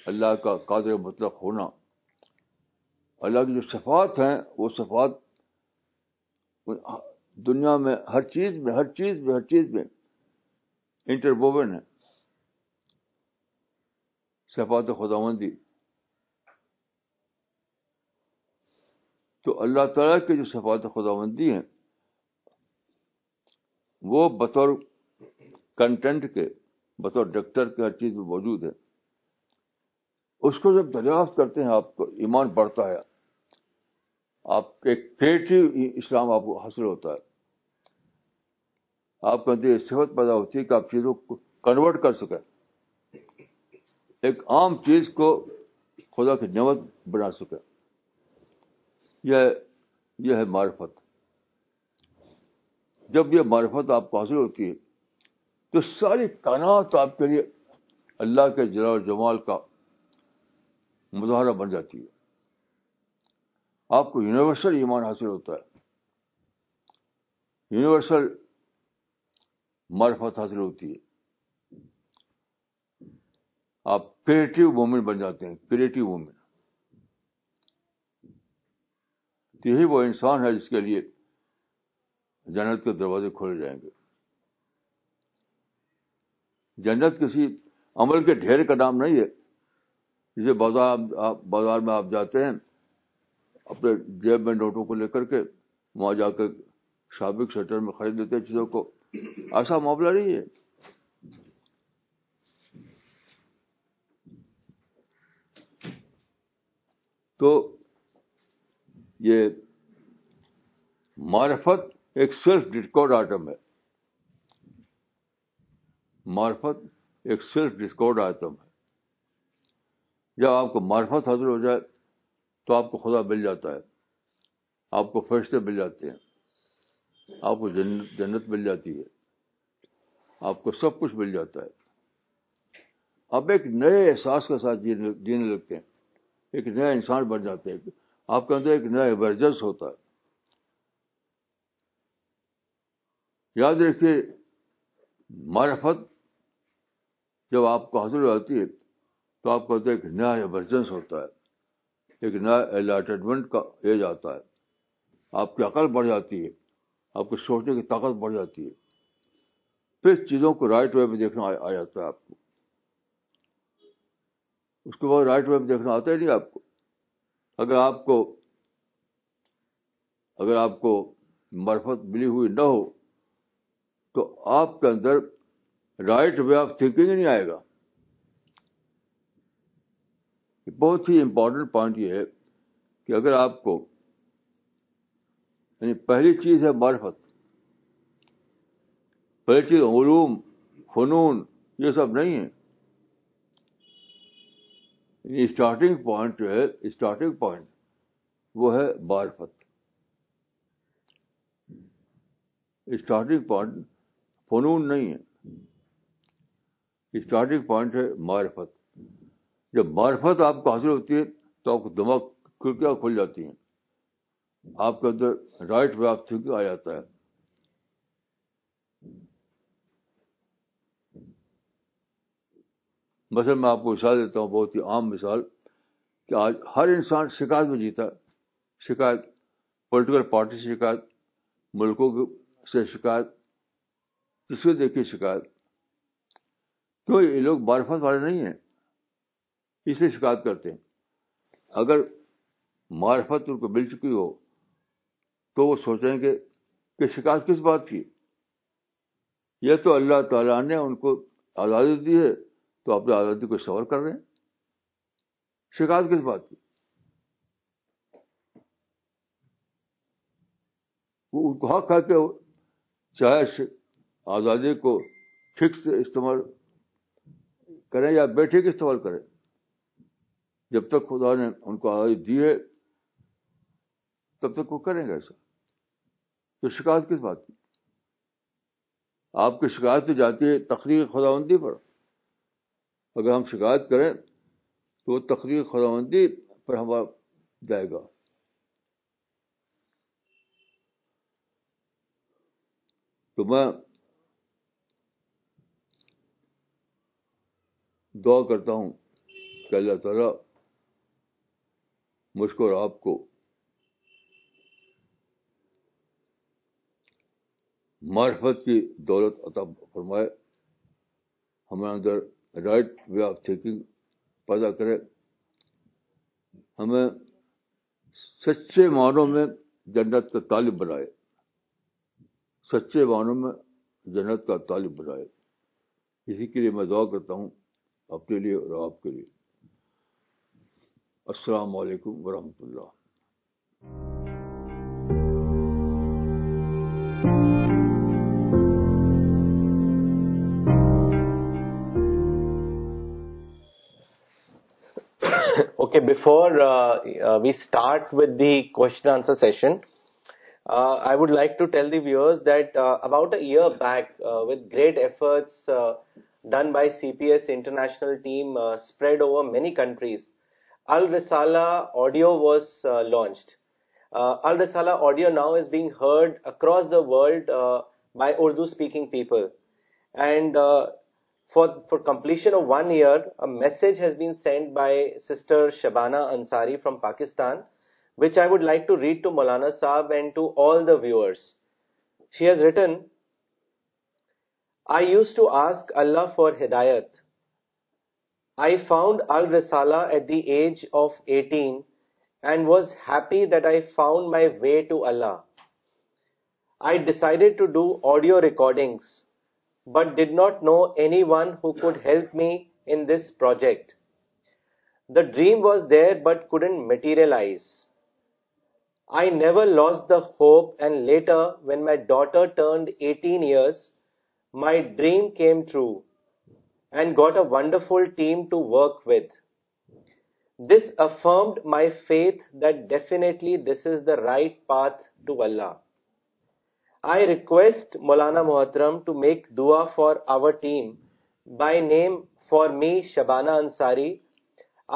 اللہ کا قادر مطلق ہونا اللہ کی جو صفات ہیں وہ صفات دنیا میں ہر چیز میں ہر چیز میں ہر چیز میں انٹربوڈ ہے صفات خداوندی خدا مندی تو اللہ تعالیٰ کے جو صفات خدا مندی وہ بطور کنٹینٹ کے بطور ڈاکٹر کے ہر چیز میں موجود ہے اس کو جب دریافت کرتے ہیں آپ ایمان بڑھتا ہے آپ ایک کریٹو اسلام آپ کو حاصل ہوتا ہے آپ کے اندر صحت پیدا ہوتی ہے کہ آپ چیزوں کو کنورٹ کر سکیں ایک عام چیز کو خدا کی نعمت بنا سکیں یہ یہ ہے معرفت جب یہ معرفت آپ کو حاصل ہوتی ہے تو ساری کائنات آپ کے لیے اللہ کے جلال و جمال کا مظاہرہ بن جاتی ہے آپ کو یونیورسل ایمان حاصل ہوتا ہے یونیورسل معرفت حاصل ہوتی ہے آپ کریٹو وومین بن جاتے ہیں کریٹو یہی وہ انسان ہے جس کے لیے جنت کے دروازے کھولے جائیں گے جنت کسی عمل کے ڈھیر کا نام نہیں ہے جسے بازار بازار میں آپ جاتے ہیں اپنے جیب میں نوٹوں کو لے کر کے وہاں جا کے سابق سینٹر میں خرید لیتے ہیں چیزوں کو ایسا معاملہ نہیں ہے تو یہ معرفت ایک سیلف ڈسکاؤنٹ آئٹم ہے معرفت ایک سیلف ڈسکاؤنٹ آئٹم ہے جب آپ کو معرفت حاصل ہو جائے تو آپ کو خدا مل جاتا ہے آپ کو فرشتے مل جاتے ہیں آپ کو جنت جنت مل جاتی ہے آپ کو سب کچھ مل جاتا ہے آپ ایک نئے احساس کے ساتھ جینے لگتے ہیں ایک نیا انسان بن جاتے ہیں آپ کے اندر ایک نیا ایمرجنس ہوتا ہے یاد رکھیے معرفت جب آپ کو حاصل ہو جاتی ہے تو آپ کے اندر ایک نیا ایمرجنس ہوتا ہے ایک نیا الائٹمنٹ کا ایج آتا ہے آپ کی عقل بڑھ جاتی ہے آپ کو سوچنے کی طاقت بڑھ جاتی ہے پھر چیزوں کو رائٹ وے میں دیکھنا آ جاتا ہے آپ کو اس کے بعد رائٹ وے میں دیکھنا آتا ہی نہیں آپ کو اگر آپ کو اگر آپ کو مرفت ملی ہوئی نہ ہو تو آپ کے اندر رائٹ وے آف تھنکنگ ہی نہیں آئے گا بہت ہی امپورٹنٹ پوائنٹ یہ ہے کہ اگر آپ کو یعنی پہلی چیز ہے معرفت پہلی چیز علوم فنون یہ سب نہیں ہے اسٹارٹنگ یعنی پوائنٹ جو ہے اسٹارٹنگ پوائنٹ وہ ہے بارفت اسٹارٹنگ پوائنٹ فنون نہیں ہے اسٹارٹنگ پوائنٹ ہے معرفت جب معرفت آپ کو حاصل ہوتی ہے تو آپ کو دماغ کھڑکیاں کھل جاتی ہیں آپ کے اندر رائٹ وے آف تھنکنگ آ جاتا ہے مثلا میں آپ کو مثال دیتا ہوں بہت ہی عام مثال کہ آج ہر انسان شکایت میں جیتا شکایت پولیٹیکل پارٹی سے شکایت ملکوں سے شکایت اس کو دیکھی شکایت کیوں یہ لوگ معرفت والے نہیں ہیں اس لیے شکایت کرتے ہیں اگر معرفت ان کو مل چکی ہو تو وہ سوچیں گے کہ شکایت کس بات کی یہ تو اللہ تعالیٰ نے ان کو آزادی دی ہے تو اپنی آزادی کو سور کر رہے ہیں شکایت کس بات کی وہ ان کو حق کہا کے چاہے آزادی کو ٹھیک سے استعمال کریں یا بیٹھے کے استعمال کریں جب تک خدا نے ان کو آزادی دی ہے تب تک وہ کریں گے ایسا تو شکایت کس بات کی آپ کی شکایت تو جاتی ہے تخلیق خدا بندی پر اگر ہم شکایت کریں تو تخلیق خدا بندی پر ہمارا جائے گا تو میں دعا کرتا ہوں کہ اللہ تعالیٰ مجھ کو اور آپ کو معرفت کی دولت عطا فرمائے ہمارے اندر رائٹ وے آف تھینکنگ پیدا کرے ہمیں سچے معنوں میں جنت کا طالب بنائے سچے معنوں میں جنت کا طالب بنائے اسی کے لیے میں دعا کرتا ہوں اپنے لیے اور آپ کے لیے السلام علیکم ورحمۃ اللہ okay before we start with the question answer session I would like to tell the viewers that about a year back with great efforts done by C P S international team spread over many countries Al Risala audio was launch Al Risala audio now is being heard across the world by Urdu speaking people and for completion of one year message has been send by sister Shabana Ansari from Pakistan which I would like to read to Maulana Sahab and to all the viewers she has written I use to ask Allah for hidayat I found Al-Risala at the age of 18 and was happy that I found my way to Allah. I decided to do audio recordings but did not know anyone who could help me in this project. The dream was there but couldn't materialize. I never lost the hope, and later when my daughter turned 18 years, my dream came true. Ansari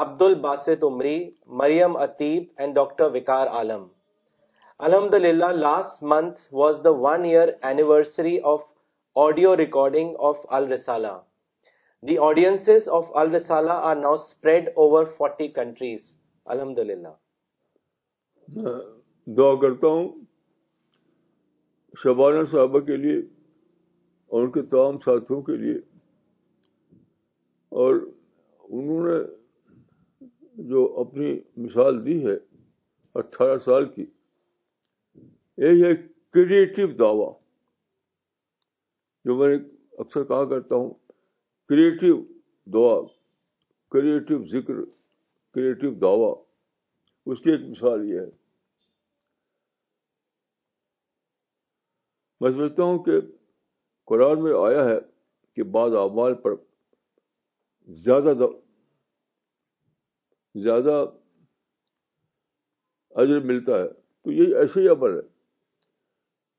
Abdul Basit Umari Maryam Atib and doctor Waqar Alam الحمد للہ last month was the one year anniversary of audio recording of Al Risala the audience of Al Risala are now spread over forty countries الحمد للہ دعا کرتا ہوں شبانہ صحابہ کے لیے اور ان کے تمام ساتھیوں کے لیے اور انہوں نے جو اپنی مثال دی ہے اٹھارہ سال کی یہ ہے کریٹو دعویٰ جو میں اکثر کہا کرتا ہوں کریٹو دعا کریٹیو ذکر کریٹو دعوی اس کی ایک مثال یہ ہے میں سمجھتا ہوں کہ قرآن میں آیا ہے کہ بعض اعمال پر زیادہ زیادہ اجر ملتا ہے تو یہ ایسے ہی عمل ہے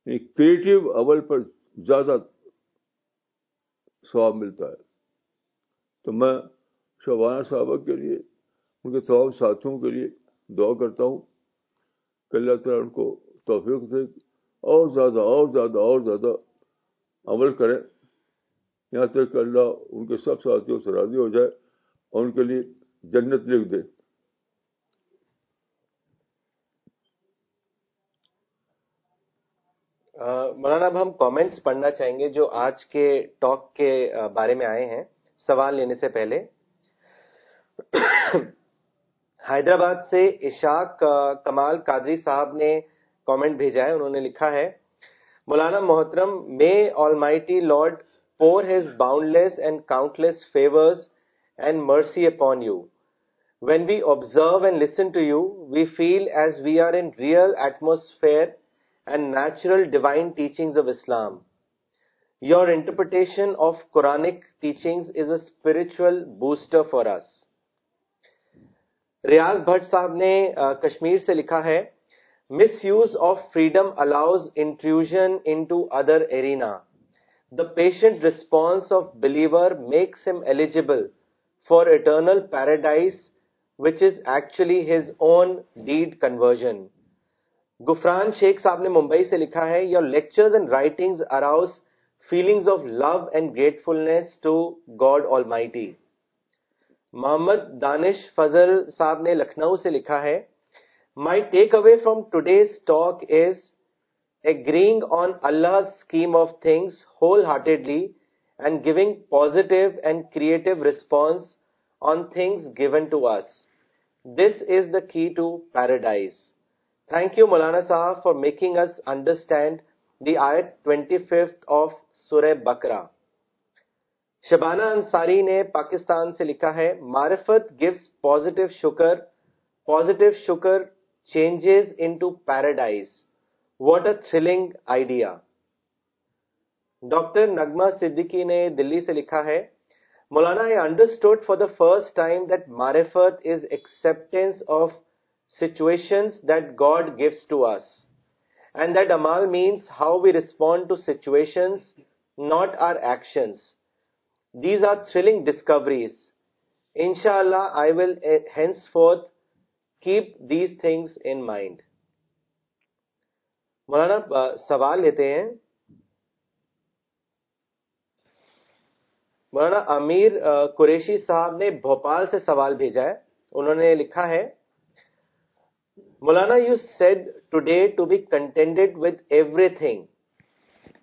یعنی کریٹو عمل پر زیادہ سواب ملتا ہے تو میں شبانہ صحابہ کے لیے ان کے تمام ساتھیوں کے لیے دعا کرتا ہوں کہ اللہ تعالیٰ ان کو توفیق دے اور زیادہ اور زیادہ اور زیادہ عمل کریں یہاں تک کہ اللہ ان کے سب ساتھیوں سے راضی ہو جائے اور ان کے لیے جنت لکھ دے مولانا اب ہم کامنٹس پڑھنا چاہیں گے جو آج کے ٹاک کے بارے میں آئے ہیں سوال لینے سے پہلے حیدرآباد سے اشاق کمال قادری صاحب نے کامنٹ بھیجا ہے انہوں نے لکھا ہے مولانا محترم may almighty lord pour his boundless and countless favour and mercy upon you when we observe and listen to you we feel as we are in real atmosphere and natural divine teachings of Islam your interpretation of Quranic teaching is a spiritual booster for us Riyaz Bhat sahab نے Kashmir uh, سے لکھا ہے misuse of freedom allows intrusion into other arena the patient response of believer makes him eligible for eternal paradise which is actually his own deed conversion Gufran Shaikh sahab نے ممبئی سے لکھا ہے your lectures and writings arouse feelings of love and gratefulness to God almighty Muhammad Danish Fazal sahab نے لکھنؤ سے لکھا ہے my takeaway from today's talk is agreeing گرینگ Allah scheme of things wholeheartedly and giving positive and creative response on things given to us this is the key to paradise thank you Maulana Sahib for making us understand the ayah twenty fifth of Surah Baqarah Shabana Ansari نے پاکستان سے لکھا ہے معرفت gives positive شکر positive شکر changes in paradise what a thrilling idea doctor Nagma Siddiqui نے دلی سے لکھا ہے Maulana I understood for the first time that مارفت is acceptance of situation that God gives to us and that a small means how we respond to not are are these thrilling discoveries ان شاء اللہ I will henceforth keep these things in mind Maulana سوال لیتے ہیں مولانا امیر قریشی صاحب نے بھوپال سے سوال بھیجا ہے انہوں نے لکھا ہے Maulana, you said today to be contented with everything.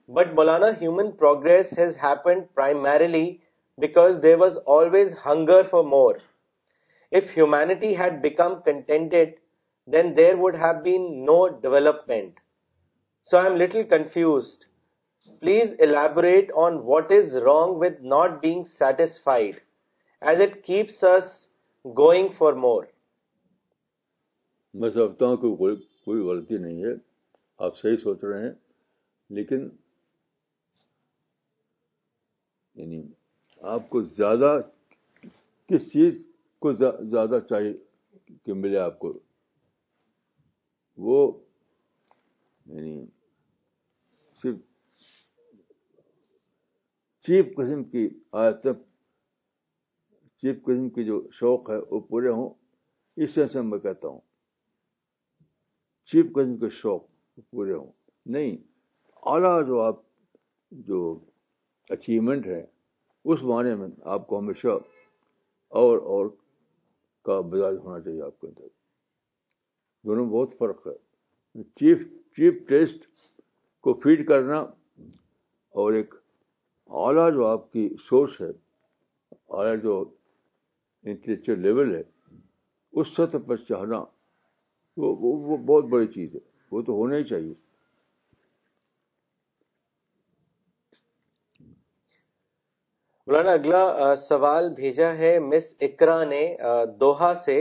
But Maulana, human progress has happened primarily because there was always hunger for more. If humanity had become contented, then there would have been no development. So I am little confused. Please elaborate on what is wrong with not being satisfied, as it keeps us going for more. میں سمجھتا ہوں کہ کوئی غلطی نہیں ہے آپ صحیح سوچ رہے ہیں لیکن یعنی آپ کو زیادہ کس چیز کو زیادہ چاہیے کہ ملے آپ کو وہ یعنی صرف چیپ قسم کی آیتیں چیپ قسم کی جو شوق ہے وہ پورے ہوں اس طرح سے میں کہتا ہوں چیپ قسم کے شوق پورے ہوں نہیں اعلیٰ جو آپ جو اچیومنٹ ہے اس معنی میں آپ کو ہمیشہ اور اور کا مزاج ہونا چاہیے آپ کے اندر دونوں بہت فرق ہے چیف چیف ٹیسٹ کو فیڈ کرنا اور ایک اعلیٰ جو آپ کی سورس ہے اعلیٰ جو انٹلیکچل لیول ہے اس سطح پر چاہنا وہ وہ, بہت بڑی چیز ہے وہ تو ہونا ہی چاہیے مولانا اگلا سوال بھیجا ہے مس اکرا نے دوہا سے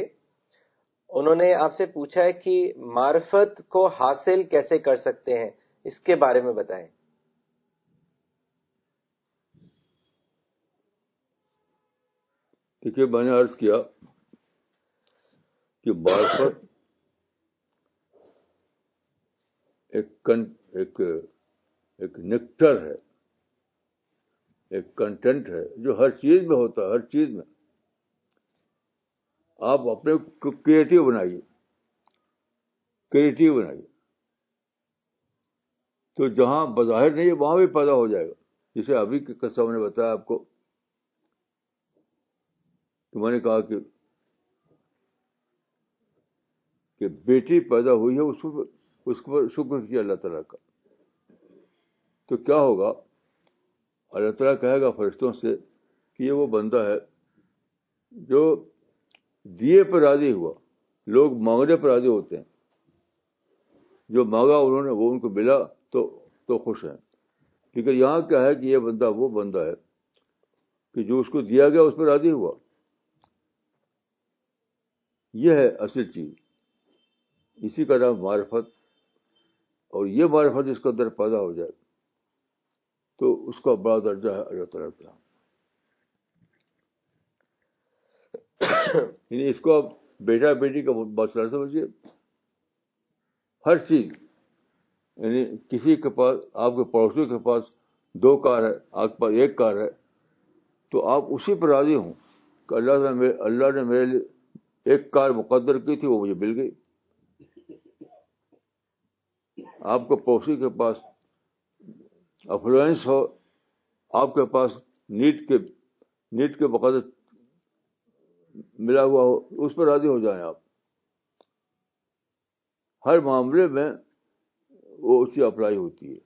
انہوں نے آپ سے پوچھا ہے کہ معرفت کو حاصل کیسے کر سکتے ہیں اس کے بارے میں بتائیں دیکھیے میں نے عرض کیا کہ معرفت ایک ایک ایک نکٹر ہے ایک کنٹینٹ ہے جو ہر چیز میں ہوتا ہے ہر چیز میں آپ اپنے کریٹو کریٹو بنائیے بنائیے تو جہاں بظاہر نہیں ہے وہاں بھی پیدا ہو جائے گا جسے ابھی قصہ میں نے بتایا آپ کو تو میں نے کہا کہ بیٹی پیدا ہوئی ہے اس کو اس کو شکر کیا اللہ تعالیٰ کا تو کیا ہوگا اللہ تعالیٰ کہے گا فرشتوں سے کہ یہ وہ بندہ ہے جو دیے پر راضی ہوا لوگ مانگنے پر راضی ہوتے ہیں جو مانگا انہوں نے وہ ان کو ملا تو تو خوش ہیں کیونکہ یہاں کیا ہے کہ یہ بندہ وہ بندہ ہے کہ جو اس کو دیا گیا اس پر راضی ہوا یہ ہے اصل چیز اسی کا نام معرفت اور یہ معرفت اس کے اندر پیدا ہو جائے تو اس کا بڑا درجہ ہے اللہ تعالیٰ ہاں۔ یعنی اس کو آپ بیٹا بیٹی کا بادشاہ سمجھیے ہر چیز یعنی کسی کے پاس آپ کے پڑوسی کے پاس دو کار ہے آپ کے پاس ایک کار ہے تو آپ اسی پر راضی ہوں کہ اللہ نے اللہ نے میرے لیے ایک کار مقدر کی تھی وہ مجھے مل گئی آپ کو پوسی کے پاس افلوئنس ہو آپ کے پاس نیٹ کے نیٹ کے بقد ملا ہوا ہو اس پہ راضی ہو جائیں آپ ہر معاملے میں وہ اپلائی ہوتی ہے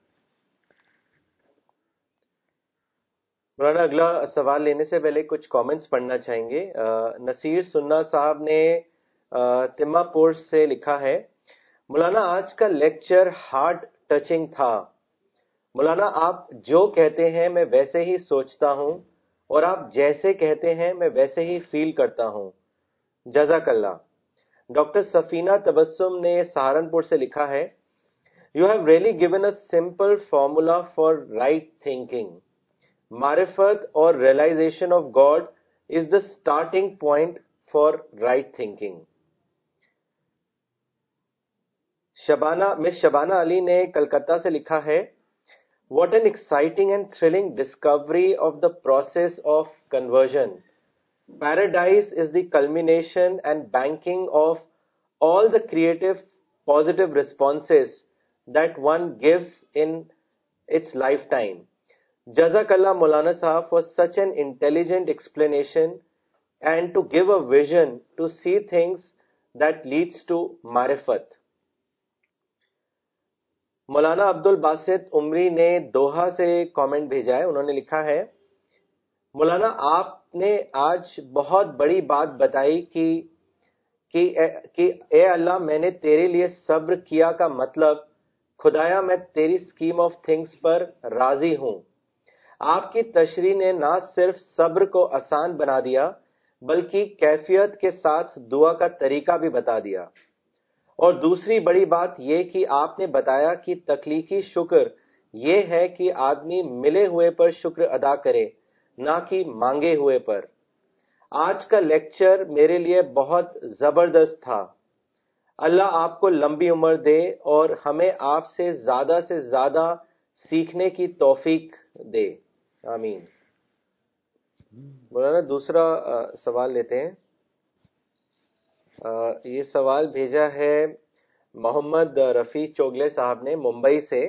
مولانا اگلا سوال لینے سے پہلے کچھ کامنٹس پڑھنا چاہیں گے نصیر سننا صاحب نے تما سے لکھا ہے مولانا آج کا لیکچر ہارڈ ٹچنگ تھا مولانا آپ جو کہتے ہیں میں ویسے ہی سوچتا ہوں اور آپ جیسے کہتے ہیں میں ویسے ہی فیل کرتا ہوں جزاک اللہ ڈاکٹر سفینا تبسم نے سہارنپور سے لکھا ہے you have really given a simple formula for right thinking معرفت اور realization of God is the starting point for right thinking Shabana miss Shabana Ali نے کلکتہ سے لکھا ہے what an exciting and thrilling discovery of of the process conversion paradise is the and banking of time جزاک اللہ Maulana sahab for such an intelligent explanation and to give a see things that leads to مارفت Maulana عبد الباسط عمری نے دوہا سے comment بھیجا ہے انہوں نے لکھا ہے مولانا آپ نے آج بہت بڑی بات بتائی کہ اے اللہ میں نے تیرے لیے صبر کیا کا مطلب خدایا میں تیری سکیم آف تھنگز پر راضی ہوں آپ کی تشریح نے نہ صرف صبر کو آسان بنا دیا بلکہ کیفیت کے ساتھ دعا کا طریقہ بھی بتا دیا اور دوسری بڑی بات یہ کہ آپ نے بتایا کہ تخلیقی شکر یہ ہے کہ آدمی ملے ہوئے پر شکر ادا کرے نہ کہ مانگے ہوئے پر آج کا لیکچر میرے لیے بہت زبردست تھا اللہ آپ کو لمبی عمر دے اور ہمیں آپ سے زیادہ سے زیادہ سیکھنے کی توفیق دے آمین بولا نا دوسرا سوال لیتے ہیں یہ سوال بھیجا ہے محمد رفیع چوگلے صاحب نے ممبئی سے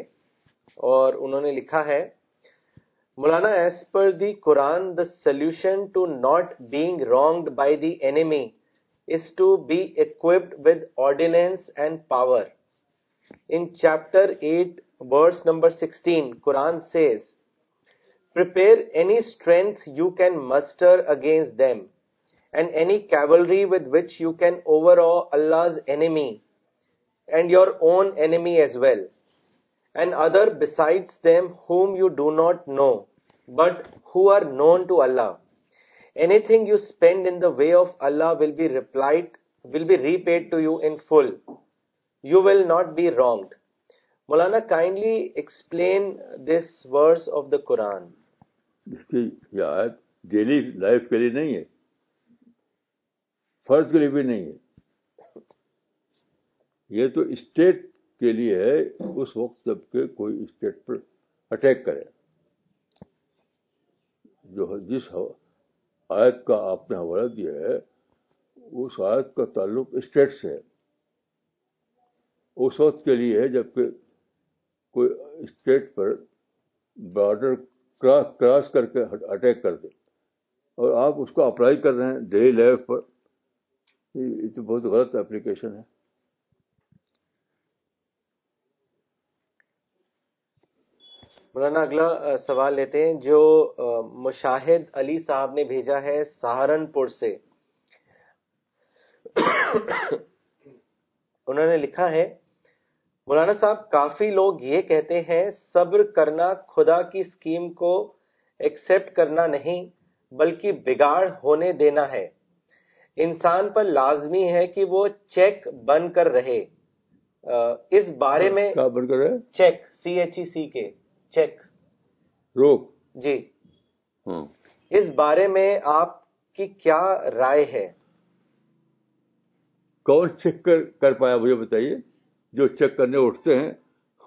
اور انہوں نے لکھا ہے Maulana as per the Quran the solution to not being wronged by the enemy is to be equipped with ordinance and power in chapter eight words number sixteen Quran says strength you can muster against them way of Allah will be replied will be repaid to you in full you will not be wronged Maulana kindly explain this verse of the Quran فرض کے لیے بھی نہیں ہے یہ تو state کے لیے ہے اس وقت جب کہ کوئی اسٹیٹ پر اٹیک کرے جو جس آیت کا آپ نے حوالہ دیا ہے اس آیت کا تعلق اسٹیٹ سے ہے اس وقت کے لیے ہے جب کہ کوئی اسٹیٹ پر بارڈر کراس کر کے اٹیک کر دے اور آپ اس کو اپلائی کر رہے ہیں ڈیلی لیول پر یہ تو بہت غلط اپلیکیشن ہے مولانا اگلا سوال لیتے ہیں جو مشاہد علی صاحب نے بھیجا ہے سہارنپور سے [coughs] انہوں نے لکھا ہے مولانا صاحب کافی لوگ یہ کہتے ہیں صبر کرنا خدا کی اسکیم کو ایکسپٹ کرنا نہیں بلکہ بگاڑ ہونے دینا ہے انسان پر لازمی ہے کہ وہ چیک بن کر رہے اس بارے میں check C H E C کے چیک روک جی اس بارے میں آپ کی کیا رائے ہے کون چیک کر پایا مجھے بتائیے جو چیک کرنے اٹھتے ہیں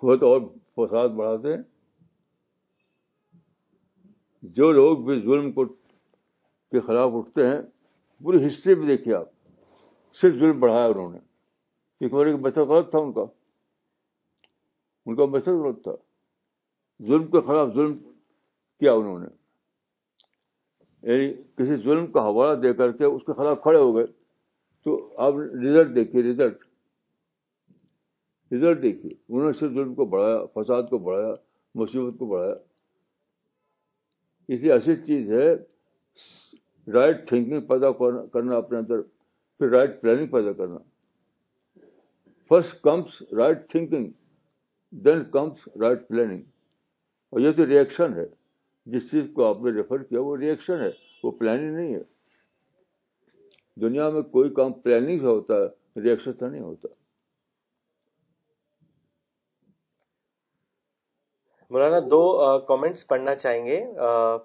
وہ تو اور فساد بڑھاتے ہیں جو لوگ بھی ظلم کو کے خلاف اٹھتے ہیں پوری ہسٹری بھی دیکھیے آپ صرف ظلم بڑھایا انہوں نے ایک غلط تھا ان کا ان کا مسئلہ غلط تھا ظلم ظلم کے خلاف کیا انہوں نے یعنی کسی ظلم کا حوالہ دے کر کے اس کے خلاف کھڑے ہو گئے تو آپ رزلٹ دیکھیے انہوں نے صرف ظلم کو بڑھایا فساد کو بڑھایا مصیبت کو بڑھایا اس لیے ایسی چیز ہے رائٹ تھنکنگ پیدا کرنا اپنے اندر پھر رائٹ پلاننگ پیدا کرنا first comes right thinking then comes right planning اور یہ تو ریئیکشن ہے جس چیز کو آپ نے ریفر کیا وہ ریئیکشن ہے وہ پلاننگ نہیں ہے دنیا میں کوئی کام پلاننگ سے ہوتا ہے ریئیکشن سے نہیں ہوتا مولانا دو کامنٹس پڑھنا چاہیں گے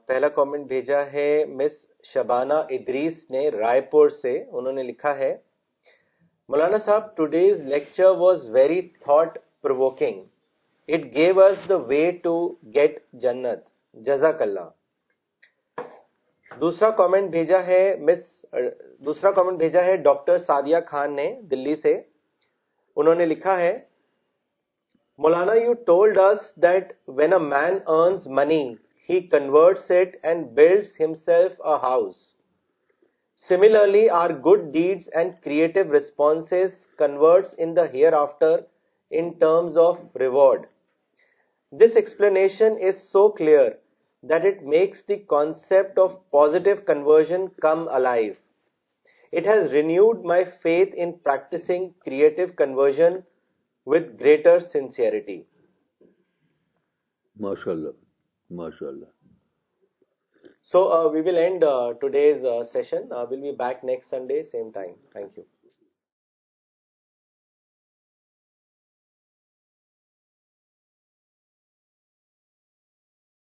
پہلا کامنٹ بھیجا ہے مس شبانہ ادریس نے رائے پور سے انہوں نے لکھا ہے Maulana sahab today's lecture was very thought provoking it gave us the way to get جنت جزاک اللہ دوسرا کامنٹ بھیجا ہے مس دوسرا کامنٹ بھیجا ہے ڈاکٹر سادیا خان نے دلی سے انہوں نے لکھا ہے Maulana you told us that when a man earns money he converts it and builds himself a house. Similarly, our good deeds and creative responses converts in the hereafter in terms of reward. This explanation is so clear that it makes the concept of positive conversion come alive. It has renewed my faith in practicing creative conversion with greater sincerity. MashaAllah. ماشاء اللہ so we will end today's session will be back next Sunday same time thank you